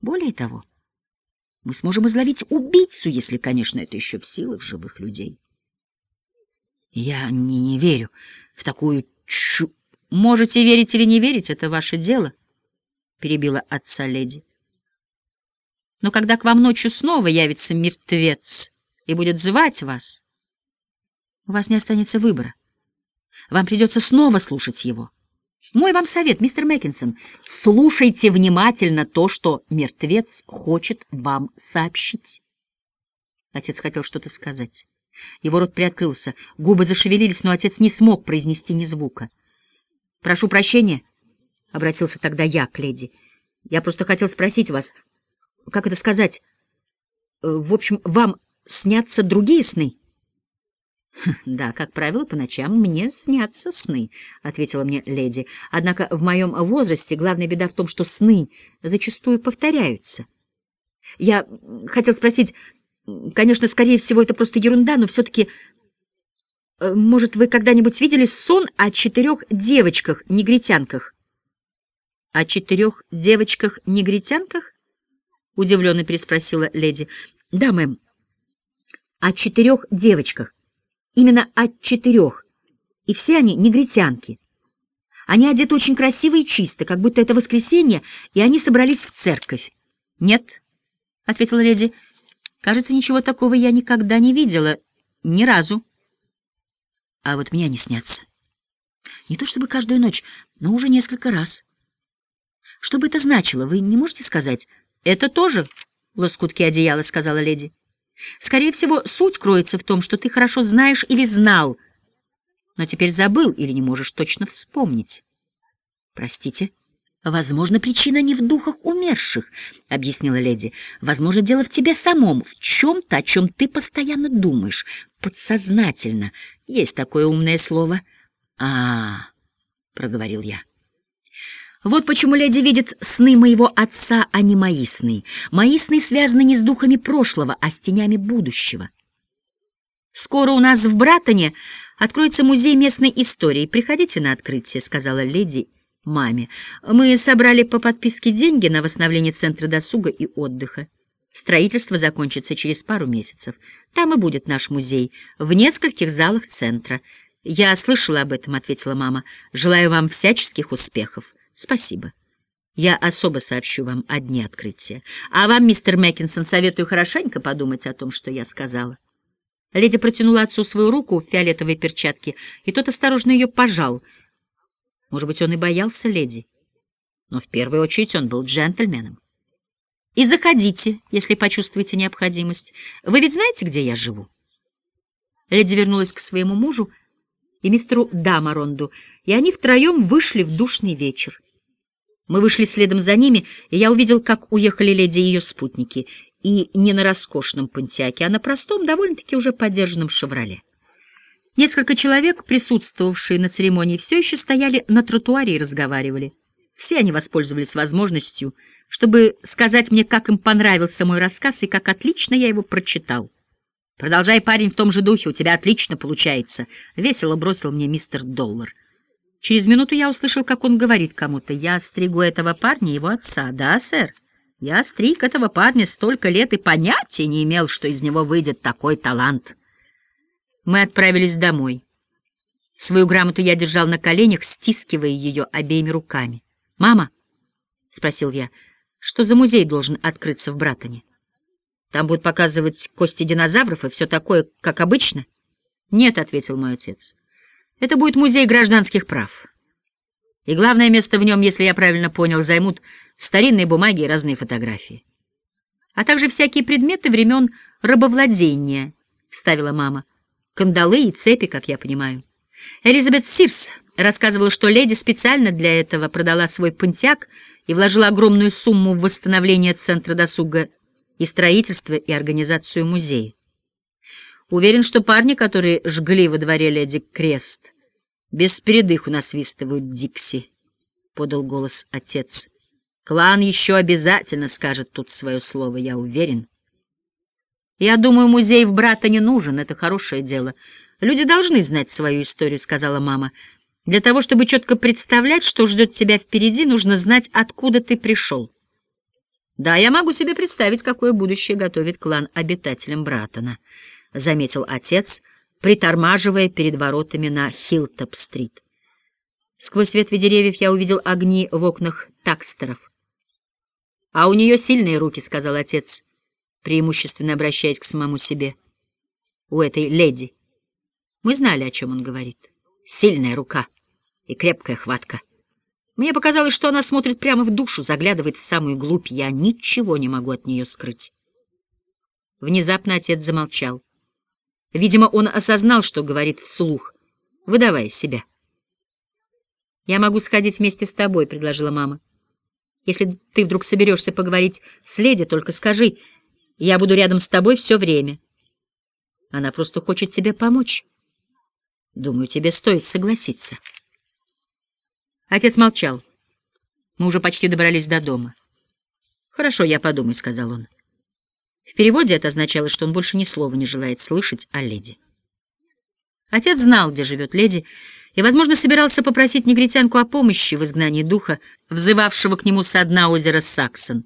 Более того, мы сможем изловить убийцу, если, конечно, это еще в силах живых людей. Я не, не верю в такую чу... Можете верить или не верить, это ваше дело, — перебила отца леди. Но когда к вам ночью снова явится мертвец и будет звать вас, у вас не останется выбора. Вам придется снова слушать его. Мой вам совет, мистер Мэккинсон, слушайте внимательно то, что мертвец хочет вам сообщить. Отец хотел что-то сказать. Его рот приоткрылся, губы зашевелились, но отец не смог произнести ни звука. — Прошу прощения, — обратился тогда я к леди. — Я просто хотел спросить вас, как это сказать? Э, в общем, вам снятся другие сны? —— Да, как правило, по ночам мне снятся сны, — ответила мне леди. Однако в моем возрасте главная беда в том, что сны зачастую повторяются. Я хотел спросить, конечно, скорее всего, это просто ерунда, но все-таки, э, может, вы когда-нибудь видели сон о четырех девочках-негритянках? — О четырех девочках-негритянках? — удивленно переспросила леди. — Да, мэм, о четырех девочках. Именно от четырех. И все они негритянки. Они одеты очень красиво и чисто, как будто это воскресенье, и они собрались в церковь. — Нет, — ответила леди, — кажется, ничего такого я никогда не видела. Ни разу. А вот меня не снятся. Не то чтобы каждую ночь, но уже несколько раз. Что бы это значило, вы не можете сказать? — Это тоже лоскутки одеяла, — сказала леди. Скорее всего, суть кроется в том, что ты хорошо знаешь или знал, но теперь забыл или не можешь точно вспомнить. Простите. Возможно, причина не в духах умерших, — объяснила леди. Возможно, дело в тебе самом, в чем-то, о чем ты постоянно думаешь, подсознательно. Есть такое умное слово. А, -а, -а проговорил я. Вот почему леди видит сны моего отца, а не мои сны. Мои сны связаны не с духами прошлого, а с тенями будущего. Скоро у нас в Братоне откроется музей местной истории. Приходите на открытие, — сказала леди маме. Мы собрали по подписке деньги на восстановление центра досуга и отдыха. Строительство закончится через пару месяцев. Там и будет наш музей, в нескольких залах центра. Я слышала об этом, — ответила мама. Желаю вам всяческих успехов. Спасибо. Я особо сообщу вам о дне открытия. А вам, мистер Мэккинсон, советую хорошенько подумать о том, что я сказала. Леди протянула отцу свою руку в фиолетовой перчатке, и тот осторожно ее пожал. Может быть, он и боялся леди, но в первую очередь он был джентльменом. И заходите, если почувствуете необходимость. Вы ведь знаете, где я живу? Леди вернулась к своему мужу и мистеру Дамаронду, и они втроем вышли в душный вечер. Мы вышли следом за ними, и я увидел, как уехали леди и ее спутники, и не на роскошном пантиаке, а на простом, довольно-таки уже подержанном «Шевроле». Несколько человек, присутствовавшие на церемонии, все еще стояли на тротуаре и разговаривали. Все они воспользовались возможностью, чтобы сказать мне, как им понравился мой рассказ и как отлично я его прочитал. «Продолжай, парень, в том же духе, у тебя отлично получается», — весело бросил мне мистер Доллар. Через минуту я услышал, как он говорит кому-то. «Я стригу этого парня, его отца». «Да, сэр, я стриг этого парня столько лет и понятия не имел, что из него выйдет такой талант». Мы отправились домой. Свою грамоту я держал на коленях, стискивая ее обеими руками. «Мама?» — спросил я. «Что за музей должен открыться в Братоне? Там будут показывать кости динозавров и все такое, как обычно?» «Нет», — ответил мой отец. Это будет музей гражданских прав. И главное место в нем, если я правильно понял, займут старинные бумаги и разные фотографии. А также всякие предметы времен рабовладения, — ставила мама. Кандалы и цепи, как я понимаю. Элизабет Сирс рассказывала, что леди специально для этого продала свой пантяк и вложил огромную сумму в восстановление Центра досуга и строительство и организацию музея. Уверен, что парни, которые жгли во дворе леди Крест, без передыху насвистывают Дикси, — подал голос отец. Клан еще обязательно скажет тут свое слово, я уверен. Я думаю, музей в брата не нужен, это хорошее дело. Люди должны знать свою историю, — сказала мама. Для того, чтобы четко представлять, что ждет тебя впереди, нужно знать, откуда ты пришел. Да, я могу себе представить, какое будущее готовит клан обитателям Братона, — заметил отец, притормаживая перед воротами на Хилтоп-стрит. Сквозь ветви деревьев я увидел огни в окнах такстеров. — А у нее сильные руки, — сказал отец, преимущественно обращаясь к самому себе. — У этой леди. Мы знали, о чем он говорит. Сильная рука и крепкая хватка. Мне показалось, что она смотрит прямо в душу, заглядывает в самую глубь. Я ничего не могу от нее скрыть. Внезапно отец замолчал. Видимо, он осознал, что говорит вслух, выдавая себя. «Я могу сходить вместе с тобой», — предложила мама. «Если ты вдруг соберешься поговорить с леди, только скажи, я буду рядом с тобой все время». Она просто хочет тебе помочь. Думаю, тебе стоит согласиться. Отец молчал. Мы уже почти добрались до дома. «Хорошо, я подумаю», — сказал он. В переводе это означало, что он больше ни слова не желает слышать о леди. Отец знал, где живет леди, и, возможно, собирался попросить негритянку о помощи в изгнании духа, взывавшего к нему со дна озера Саксон,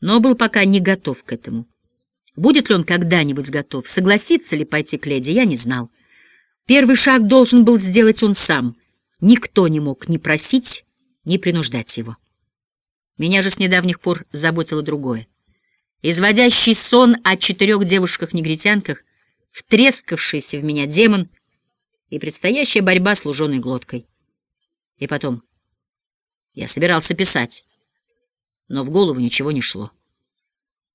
но был пока не готов к этому. Будет ли он когда-нибудь готов, согласится ли пойти к леди, я не знал. Первый шаг должен был сделать он сам. Никто не мог ни просить, ни принуждать его. Меня же с недавних пор заботило другое изводящий сон о четырех девушках-негритянках, втрескавшийся в меня демон и предстоящая борьба с луженой глоткой. И потом, я собирался писать, но в голову ничего не шло.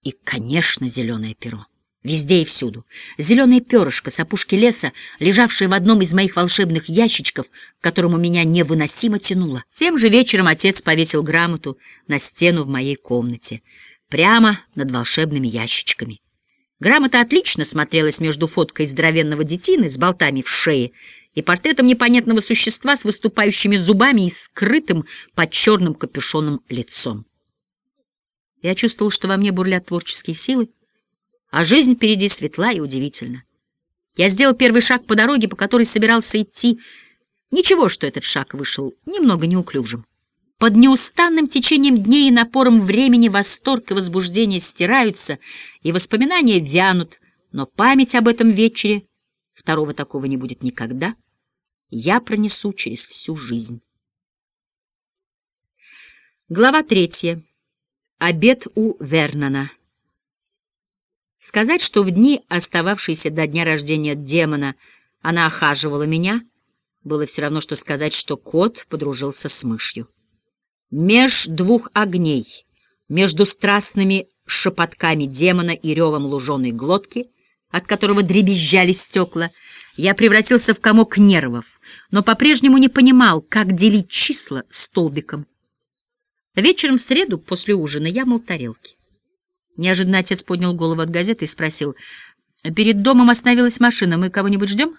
И, конечно, зеленое перо. Везде и всюду. Зеленое перышко с опушки леса, лежавшее в одном из моих волшебных ящичков, к которому меня невыносимо тянуло. Тем же вечером отец повесил грамоту на стену в моей комнате — прямо над волшебными ящичками. Грамота отлично смотрелась между фоткой здоровенного детины с болтами в шее и портретом непонятного существа с выступающими зубами и скрытым под черным капюшоном лицом. Я чувствовал, что во мне бурлят творческие силы, а жизнь впереди светла и удивительна. Я сделал первый шаг по дороге, по которой собирался идти. Ничего, что этот шаг вышел немного неуклюжим. Под неустанным течением дней и напором времени восторг и возбуждение стираются, и воспоминания вянут, но память об этом вечере, второго такого не будет никогда, я пронесу через всю жизнь. Глава третья. Обед у Вернона. Сказать, что в дни, остававшиеся до дня рождения демона, она охаживала меня, было все равно, что сказать, что кот подружился с мышью. Меж двух огней, между страстными шепотками демона и ревом луженой глотки, от которого дребезжали стекла, я превратился в комок нервов, но по-прежнему не понимал, как делить числа столбиком. Вечером в среду, после ужина, я мыл тарелки. Неожиданно отец поднял голову от газеты и спросил, «Перед домом остановилась машина, мы кого-нибудь ждем?»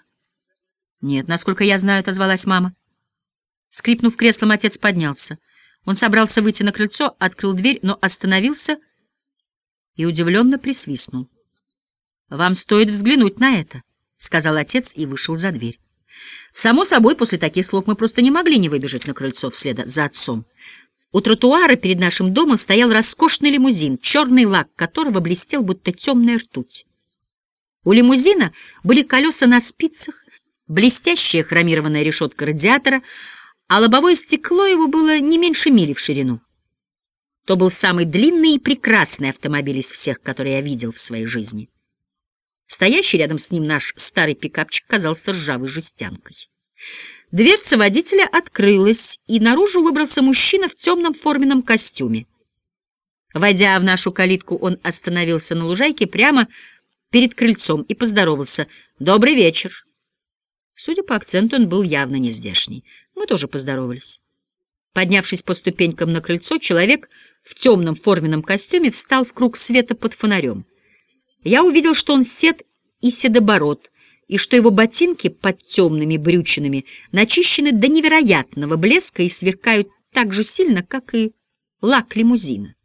«Нет, насколько я знаю», — отозвалась мама. Скрипнув креслом, отец поднялся. Он собрался выйти на крыльцо, открыл дверь, но остановился и удивленно присвистнул. — Вам стоит взглянуть на это, — сказал отец и вышел за дверь. Само собой, после таких слов мы просто не могли не выбежать на крыльцо вслед за отцом. У тротуара перед нашим домом стоял роскошный лимузин, черный лак которого блестел, будто темная ртуть. У лимузина были колеса на спицах, блестящая хромированная решетка радиатора, а лобовое стекло его было не меньше мили в ширину. То был самый длинный и прекрасный автомобиль из всех, которые я видел в своей жизни. Стоящий рядом с ним наш старый пикапчик казался ржавой жестянкой. Дверца водителя открылась, и наружу выбрался мужчина в темном форменном костюме. Войдя в нашу калитку, он остановился на лужайке прямо перед крыльцом и поздоровался. «Добрый вечер!» Судя по акценту, он был явно не здешний. Мы тоже поздоровались. Поднявшись по ступенькам на крыльцо, человек в темном форменном костюме встал в круг света под фонарем. Я увидел, что он сед и седобород, и что его ботинки под темными брючинами начищены до невероятного блеска и сверкают так же сильно, как и лак лимузина.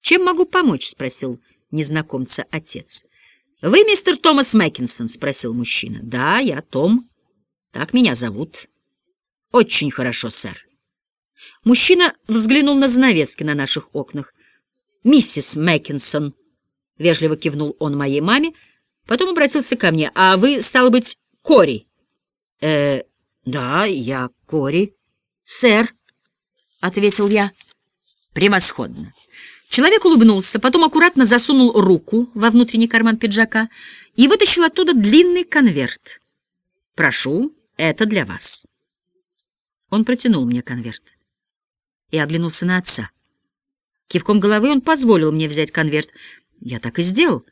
«Чем могу помочь?» — спросил незнакомца отец. «Вы мистер Томас Мэккинсон?» — спросил мужчина. «Да, я Том. Так меня зовут». «Очень хорошо, сэр». Мужчина взглянул на занавески на наших окнах. «Миссис Мэккинсон», — вежливо кивнул он моей маме, потом обратился ко мне. «А вы, стало быть, Кори?» «Э, да, я Кори». «Сэр», — ответил я. «Превосходно». Человек улыбнулся, потом аккуратно засунул руку во внутренний карман пиджака и вытащил оттуда длинный конверт. «Прошу, это для вас». Он протянул мне конверт и оглянулся на отца. Кивком головы он позволил мне взять конверт. Я так и сделал.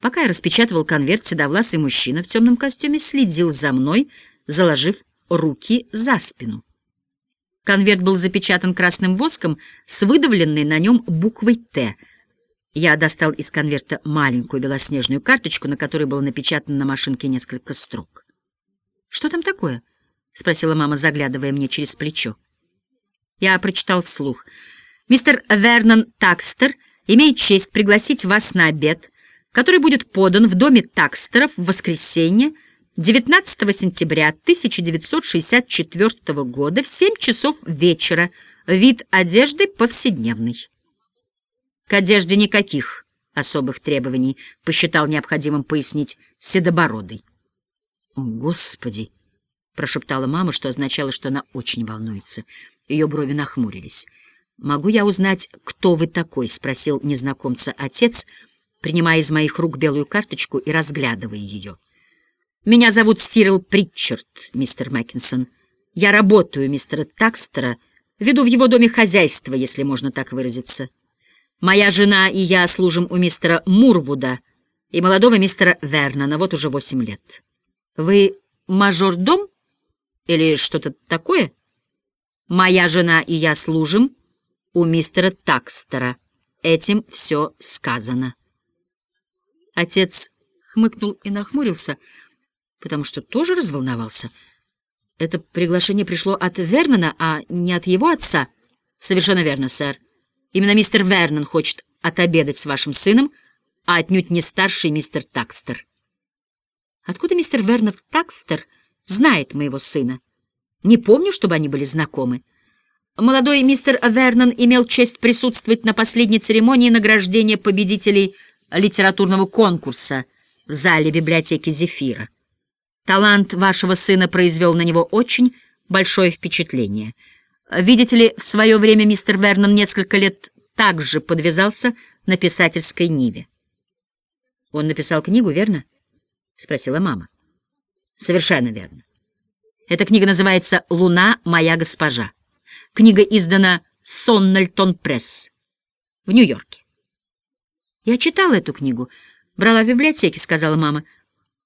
Пока я распечатывал конверт, седовласый мужчина в темном костюме следил за мной, заложив руки за спину. Конверт был запечатан красным воском с выдавленной на нем буквой «Т». Я достал из конверта маленькую белоснежную карточку, на которой было напечатано на машинке несколько строк. «Что там такое?» — спросила мама, заглядывая мне через плечо. Я прочитал вслух. «Мистер Вернон Такстер имеет честь пригласить вас на обед, который будет подан в доме Такстеров в воскресенье, 19 сентября 1964 года в 7 часов вечера. Вид одежды повседневный». К одежде никаких особых требований, посчитал необходимым пояснить Седобородый. «О, Господи!» — прошептала мама, что означало, что она очень волнуется. Ее брови нахмурились. «Могу я узнать, кто вы такой?» — спросил незнакомца отец, принимая из моих рук белую карточку и разглядывая ее. «Меня зовут Сирил Притчард, мистер Маккинсон. Я работаю мистера Такстера, веду в его доме хозяйство, если можно так выразиться. Моя жена и я служим у мистера Мурвуда и молодого мистера Вернона вот уже восемь лет. Вы мажордом или что-то такое?» Моя жена и я служим у мистера Такстера. Этим все сказано. Отец хмыкнул и нахмурился, потому что тоже разволновался. Это приглашение пришло от Вернона, а не от его отца. Совершенно верно, сэр. Именно мистер Вернон хочет отобедать с вашим сыном, а отнюдь не старший мистер Такстер. Откуда мистер Вернон Такстер знает моего сына? Не помню, чтобы они были знакомы. Молодой мистер Вернон имел честь присутствовать на последней церемонии награждения победителей литературного конкурса в зале библиотеки Зефира. Талант вашего сына произвел на него очень большое впечатление. Видите ли, в свое время мистер Вернон несколько лет также подвязался на писательской ниве. «Он написал книгу, верно?» — спросила мама. «Совершенно верно. Эта книга называется «Луна, моя госпожа». Книга издана Соннельтон Пресс в Нью-Йорке. «Я читала эту книгу, брала в библиотеке», — сказала мама.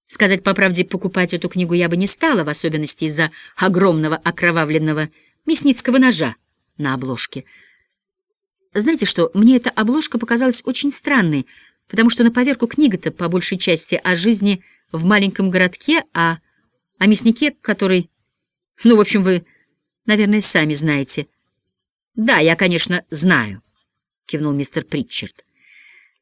Сказать по правде, покупать эту книгу я бы не стала, в особенности из-за огромного окровавленного мясницкого ножа на обложке. Знаете что, мне эта обложка показалась очень странной, потому что на поверку книга-то по большей части о жизни в маленьком городке, а о мяснике, который ну, в общем, вы, наверное, сами знаете. Да, я, конечно, знаю, кивнул мистер Притчард.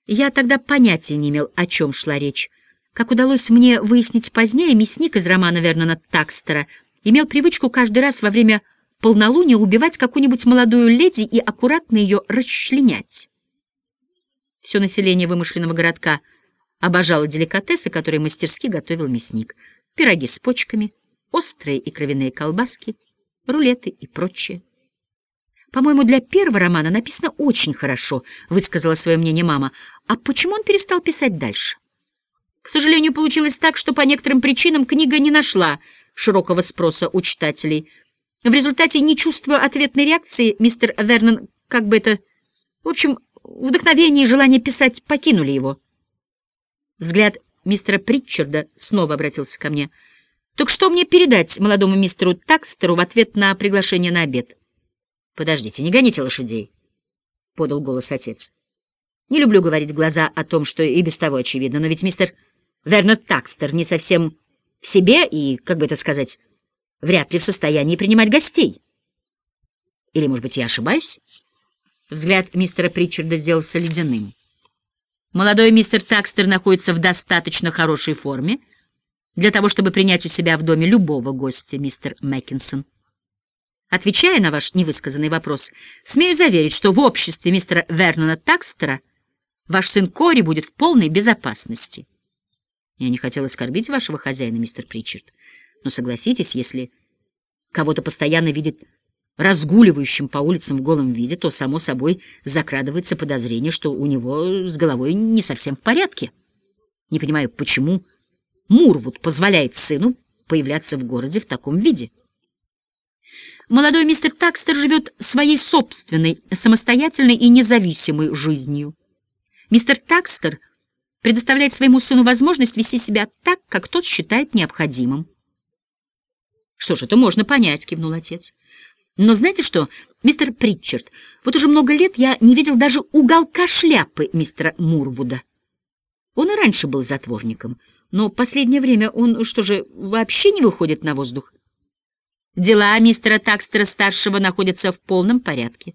Я тогда понятия не имел, о чем шла речь. Как удалось мне выяснить позднее, мясник из романа Вернона Такстера имел привычку каждый раз во время полнолуния убивать какую-нибудь молодую леди и аккуратно ее расчленять. Все население вымышленного городка обожало деликатесы, которые мастерски готовил мясник. Пироги с почками, острые и кровяные колбаски, рулеты и прочее. «По-моему, для первого романа написано очень хорошо», — высказала свое мнение мама. «А почему он перестал писать дальше?» К сожалению, получилось так, что по некоторым причинам книга не нашла широкого спроса у читателей. В результате, не чувствуя ответной реакции, мистер Вернон, как бы это... В общем, вдохновение и желание писать покинули его. Взгляд мистера Притчарда снова обратился ко мне — так что мне передать молодому мистеру Такстеру в ответ на приглашение на обед? Подождите, не гоните лошадей, — подал голос отец. Не люблю говорить в глаза о том, что и без того очевидно, но ведь мистер Вернер Такстер не совсем в себе и, как бы это сказать, вряд ли в состоянии принимать гостей. Или, может быть, я ошибаюсь? Взгляд мистера Притчарда сделался ледяным. Молодой мистер Такстер находится в достаточно хорошей форме для того, чтобы принять у себя в доме любого гостя, мистер Мэккинсон. Отвечая на ваш невысказанный вопрос, смею заверить, что в обществе мистера Вернона Такстера ваш сын Кори будет в полной безопасности. Я не хотел оскорбить вашего хозяина, мистер Причард, но согласитесь, если кого-то постоянно видит разгуливающим по улицам в голом виде, то, само собой, закрадывается подозрение, что у него с головой не совсем в порядке. Не понимаю, почему Мурвуд позволяет сыну появляться в городе в таком виде. Молодой мистер Такстер живет своей собственной, самостоятельной и независимой жизнью. Мистер Такстер предоставляет своему сыну возможность вести себя так, как тот считает необходимым. «Что ж, это можно понять», — кивнул отец. Но знаете что, мистер Притчард, вот уже много лет я не видел даже уголка шляпы мистера Мурвуда. Он и раньше был затворником, но последнее время он, что же, вообще не выходит на воздух? Дела мистера Такстера-старшего находятся в полном порядке.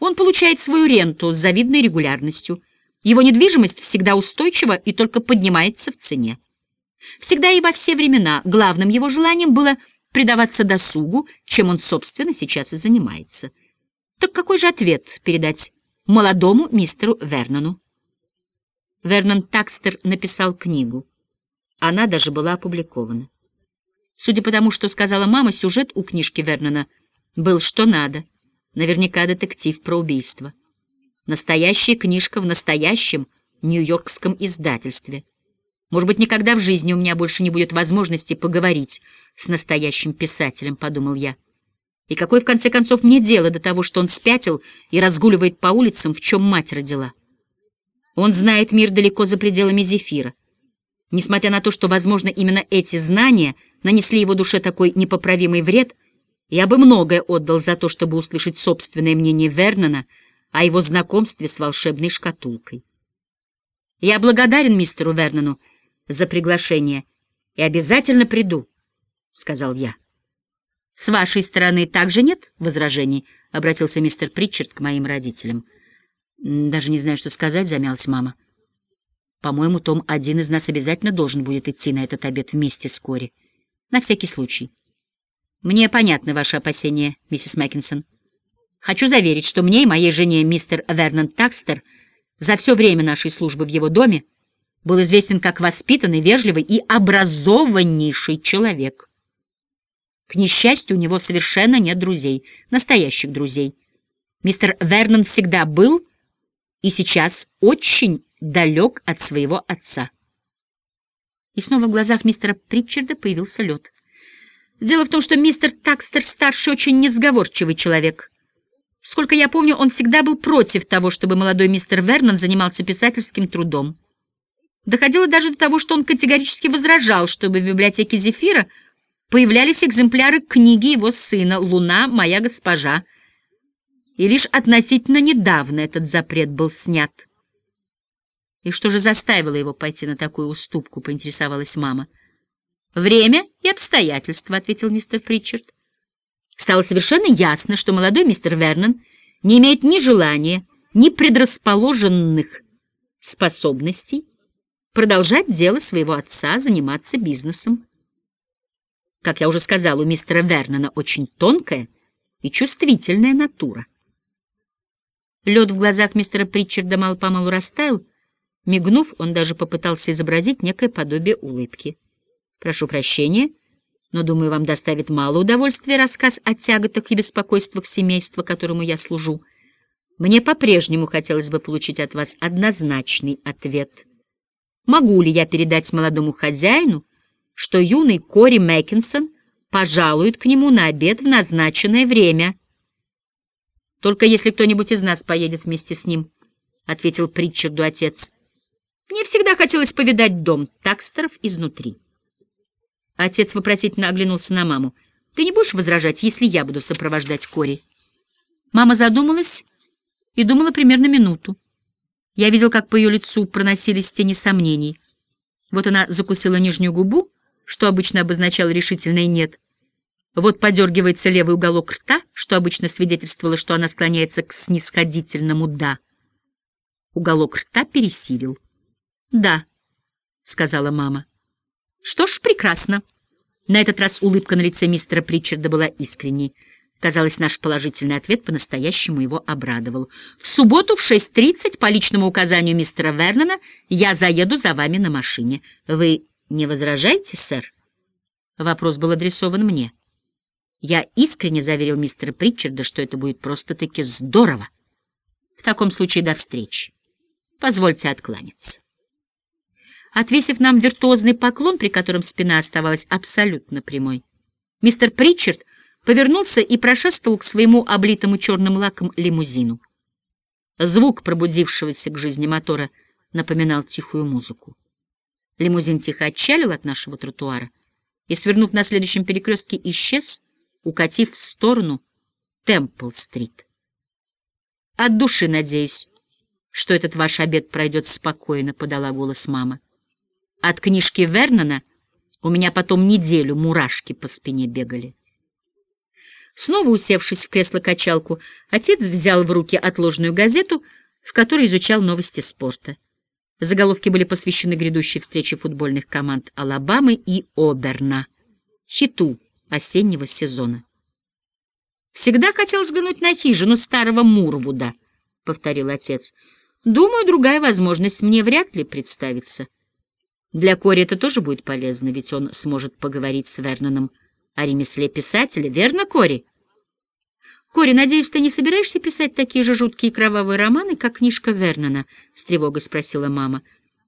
Он получает свою ренту с завидной регулярностью. Его недвижимость всегда устойчива и только поднимается в цене. Всегда и во все времена главным его желанием было предаваться досугу, чем он, собственно, сейчас и занимается. Так какой же ответ передать молодому мистеру Вернону? Вернон Такстер написал книгу. Она даже была опубликована. Судя по тому, что сказала мама, сюжет у книжки Вернона был что надо. Наверняка детектив про убийство. Настоящая книжка в настоящем нью-йоркском издательстве. Может быть, никогда в жизни у меня больше не будет возможности поговорить с настоящим писателем, — подумал я. И какое, в конце концов, мне дело до того, что он спятил и разгуливает по улицам, в чем мать родила? Он знает мир далеко за пределами Зефира. Несмотря на то, что, возможно, именно эти знания нанесли его душе такой непоправимый вред, я бы многое отдал за то, чтобы услышать собственное мнение Вернона о его знакомстве с волшебной шкатулкой. Я благодарен мистеру Вернону за приглашение и обязательно приду, — сказал я. — С вашей стороны также нет возражений? — обратился мистер Притчард к моим родителям. — Даже не знаю, что сказать, — замялась мама. — По-моему, Том один из нас обязательно должен будет идти на этот обед вместе с Кори. На всякий случай. Мне понятны ваши опасения, миссис Мэккинсон. Хочу заверить, что мне и моей жене мистер Вернон Такстер за все время нашей службы в его доме был известен как воспитанный, вежливый и образованнейший человек. К несчастью, у него совершенно нет друзей, настоящих друзей. Мистер Вернон всегда был и сейчас очень далек от своего отца. И снова в глазах мистера Притчарда появился лед. Дело в том, что мистер Такстер-старший очень несговорчивый человек. Сколько я помню, он всегда был против того, чтобы молодой мистер Вернон занимался писательским трудом. Доходило даже до того, что он категорически возражал, чтобы в библиотеке Зефира появлялись экземпляры книги его сына «Луна, моя госпожа», и лишь относительно недавно этот запрет был снят. И что же заставило его пойти на такую уступку, поинтересовалась мама. «Время и обстоятельства», — ответил мистер Притчард. Стало совершенно ясно, что молодой мистер Вернон не имеет ни желания, ни предрасположенных способностей продолжать дело своего отца, заниматься бизнесом. Как я уже сказал, у мистера Вернона очень тонкая и чувствительная натура. Лед в глазах мистера Притчарда мало-помалу растаял. Мигнув, он даже попытался изобразить некое подобие улыбки. «Прошу прощения, но, думаю, вам доставит мало удовольствия рассказ о тяготах и беспокойствах семейства, которому я служу. Мне по-прежнему хотелось бы получить от вас однозначный ответ». Могу ли я передать молодому хозяину, что юный Кори Мэккинсон пожалует к нему на обед в назначенное время? — Только если кто-нибудь из нас поедет вместе с ним, — ответил Притчарду отец. Мне всегда хотелось повидать дом Такстеров изнутри. Отец вопросительно оглянулся на маму. — Ты не будешь возражать, если я буду сопровождать Кори? Мама задумалась и думала примерно минуту. Я видел, как по ее лицу проносились тени сомнений. Вот она закусила нижнюю губу, что обычно обозначало решительное «нет». Вот подергивается левый уголок рта, что обычно свидетельствовало, что она склоняется к снисходительному «да». Уголок рта пересилил. «Да», — сказала мама. «Что ж, прекрасно». На этот раз улыбка на лице мистера Притчарда была искренней. Казалось, наш положительный ответ по-настоящему его обрадовал. «В субботу в 6.30 по личному указанию мистера Вернона я заеду за вами на машине. Вы не возражаете, сэр?» Вопрос был адресован мне. Я искренне заверил мистера Притчарда, что это будет просто-таки здорово. В таком случае до встречи. Позвольте откланяться. Отвесив нам виртуозный поклон, при котором спина оставалась абсолютно прямой, мистер Притчард повернулся и прошествовал к своему облитому черным лаком лимузину. Звук пробудившегося к жизни мотора напоминал тихую музыку. Лимузин тихо отчалил от нашего тротуара и, свернув на следующем перекрестке, исчез, укатив в сторону Темпл-стрит. «От души надеюсь, что этот ваш обед пройдет спокойно», — подала голос мама. «От книжки Вернона у меня потом неделю мурашки по спине бегали». Снова усевшись в кресло-качалку, отец взял в руки отложенную газету, в которой изучал новости спорта. Заголовки были посвящены грядущей встрече футбольных команд Алабамы и Оберна, хиту осеннего сезона. «Всегда хотел взглянуть на хижину старого Мурвуда», — повторил отец. «Думаю, другая возможность мне вряд ли представится. Для Кори это тоже будет полезно, ведь он сможет поговорить с Верноном о ремесле писателя, верно, Кори?» «Кори, надеюсь, ты не собираешься писать такие же жуткие кровавые романы, как книжка Вернона?» — с тревогой спросила мама.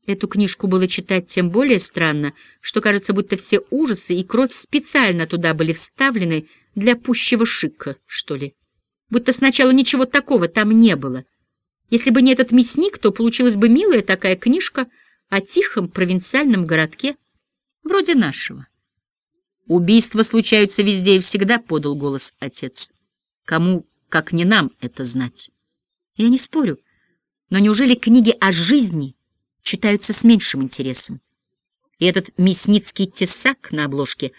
Эту книжку было читать тем более странно, что кажется, будто все ужасы и кровь специально туда были вставлены для пущего шика, что ли. Будто сначала ничего такого там не было. Если бы не этот мясник, то получилась бы милая такая книжка о тихом провинциальном городке, вроде нашего. «Убийства случаются везде и всегда», — подал голос отец. Кому, как не нам, это знать? Я не спорю, но неужели книги о жизни читаются с меньшим интересом? И этот мясницкий тесак на обложке,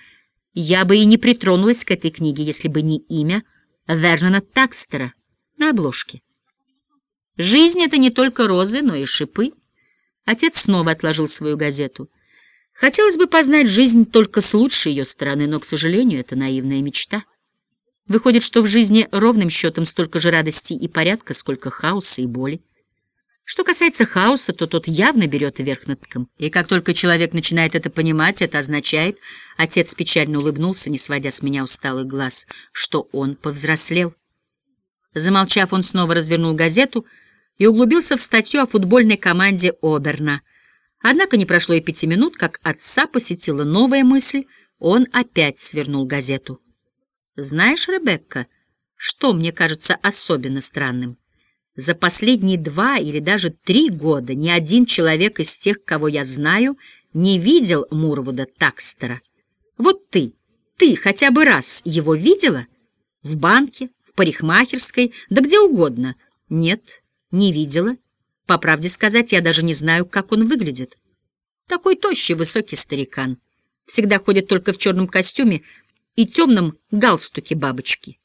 я бы и не притронулась к этой книге, если бы не имя Вернона Такстера на обложке. Жизнь — это не только розы, но и шипы. Отец снова отложил свою газету. Хотелось бы познать жизнь только с лучшей ее стороны, но, к сожалению, это наивная мечта. Выходит, что в жизни ровным счетом столько же радости и порядка, сколько хаоса и боли. Что касается хаоса, то тот явно берет верх над тком. И как только человек начинает это понимать, это означает, отец печально улыбнулся, не сводя с меня усталых глаз, что он повзрослел. Замолчав, он снова развернул газету и углубился в статью о футбольной команде Оберна. Однако не прошло и пяти минут, как отца посетила новая мысль, он опять свернул газету. Знаешь, Ребекка, что мне кажется особенно странным? За последние два или даже три года ни один человек из тех, кого я знаю, не видел Мурвуда Такстера. Вот ты, ты хотя бы раз его видела? В банке, в парикмахерской, да где угодно. Нет, не видела. По правде сказать, я даже не знаю, как он выглядит. Такой тощий, высокий старикан. Всегда ходит только в черном костюме, и темном галстуке бабочки.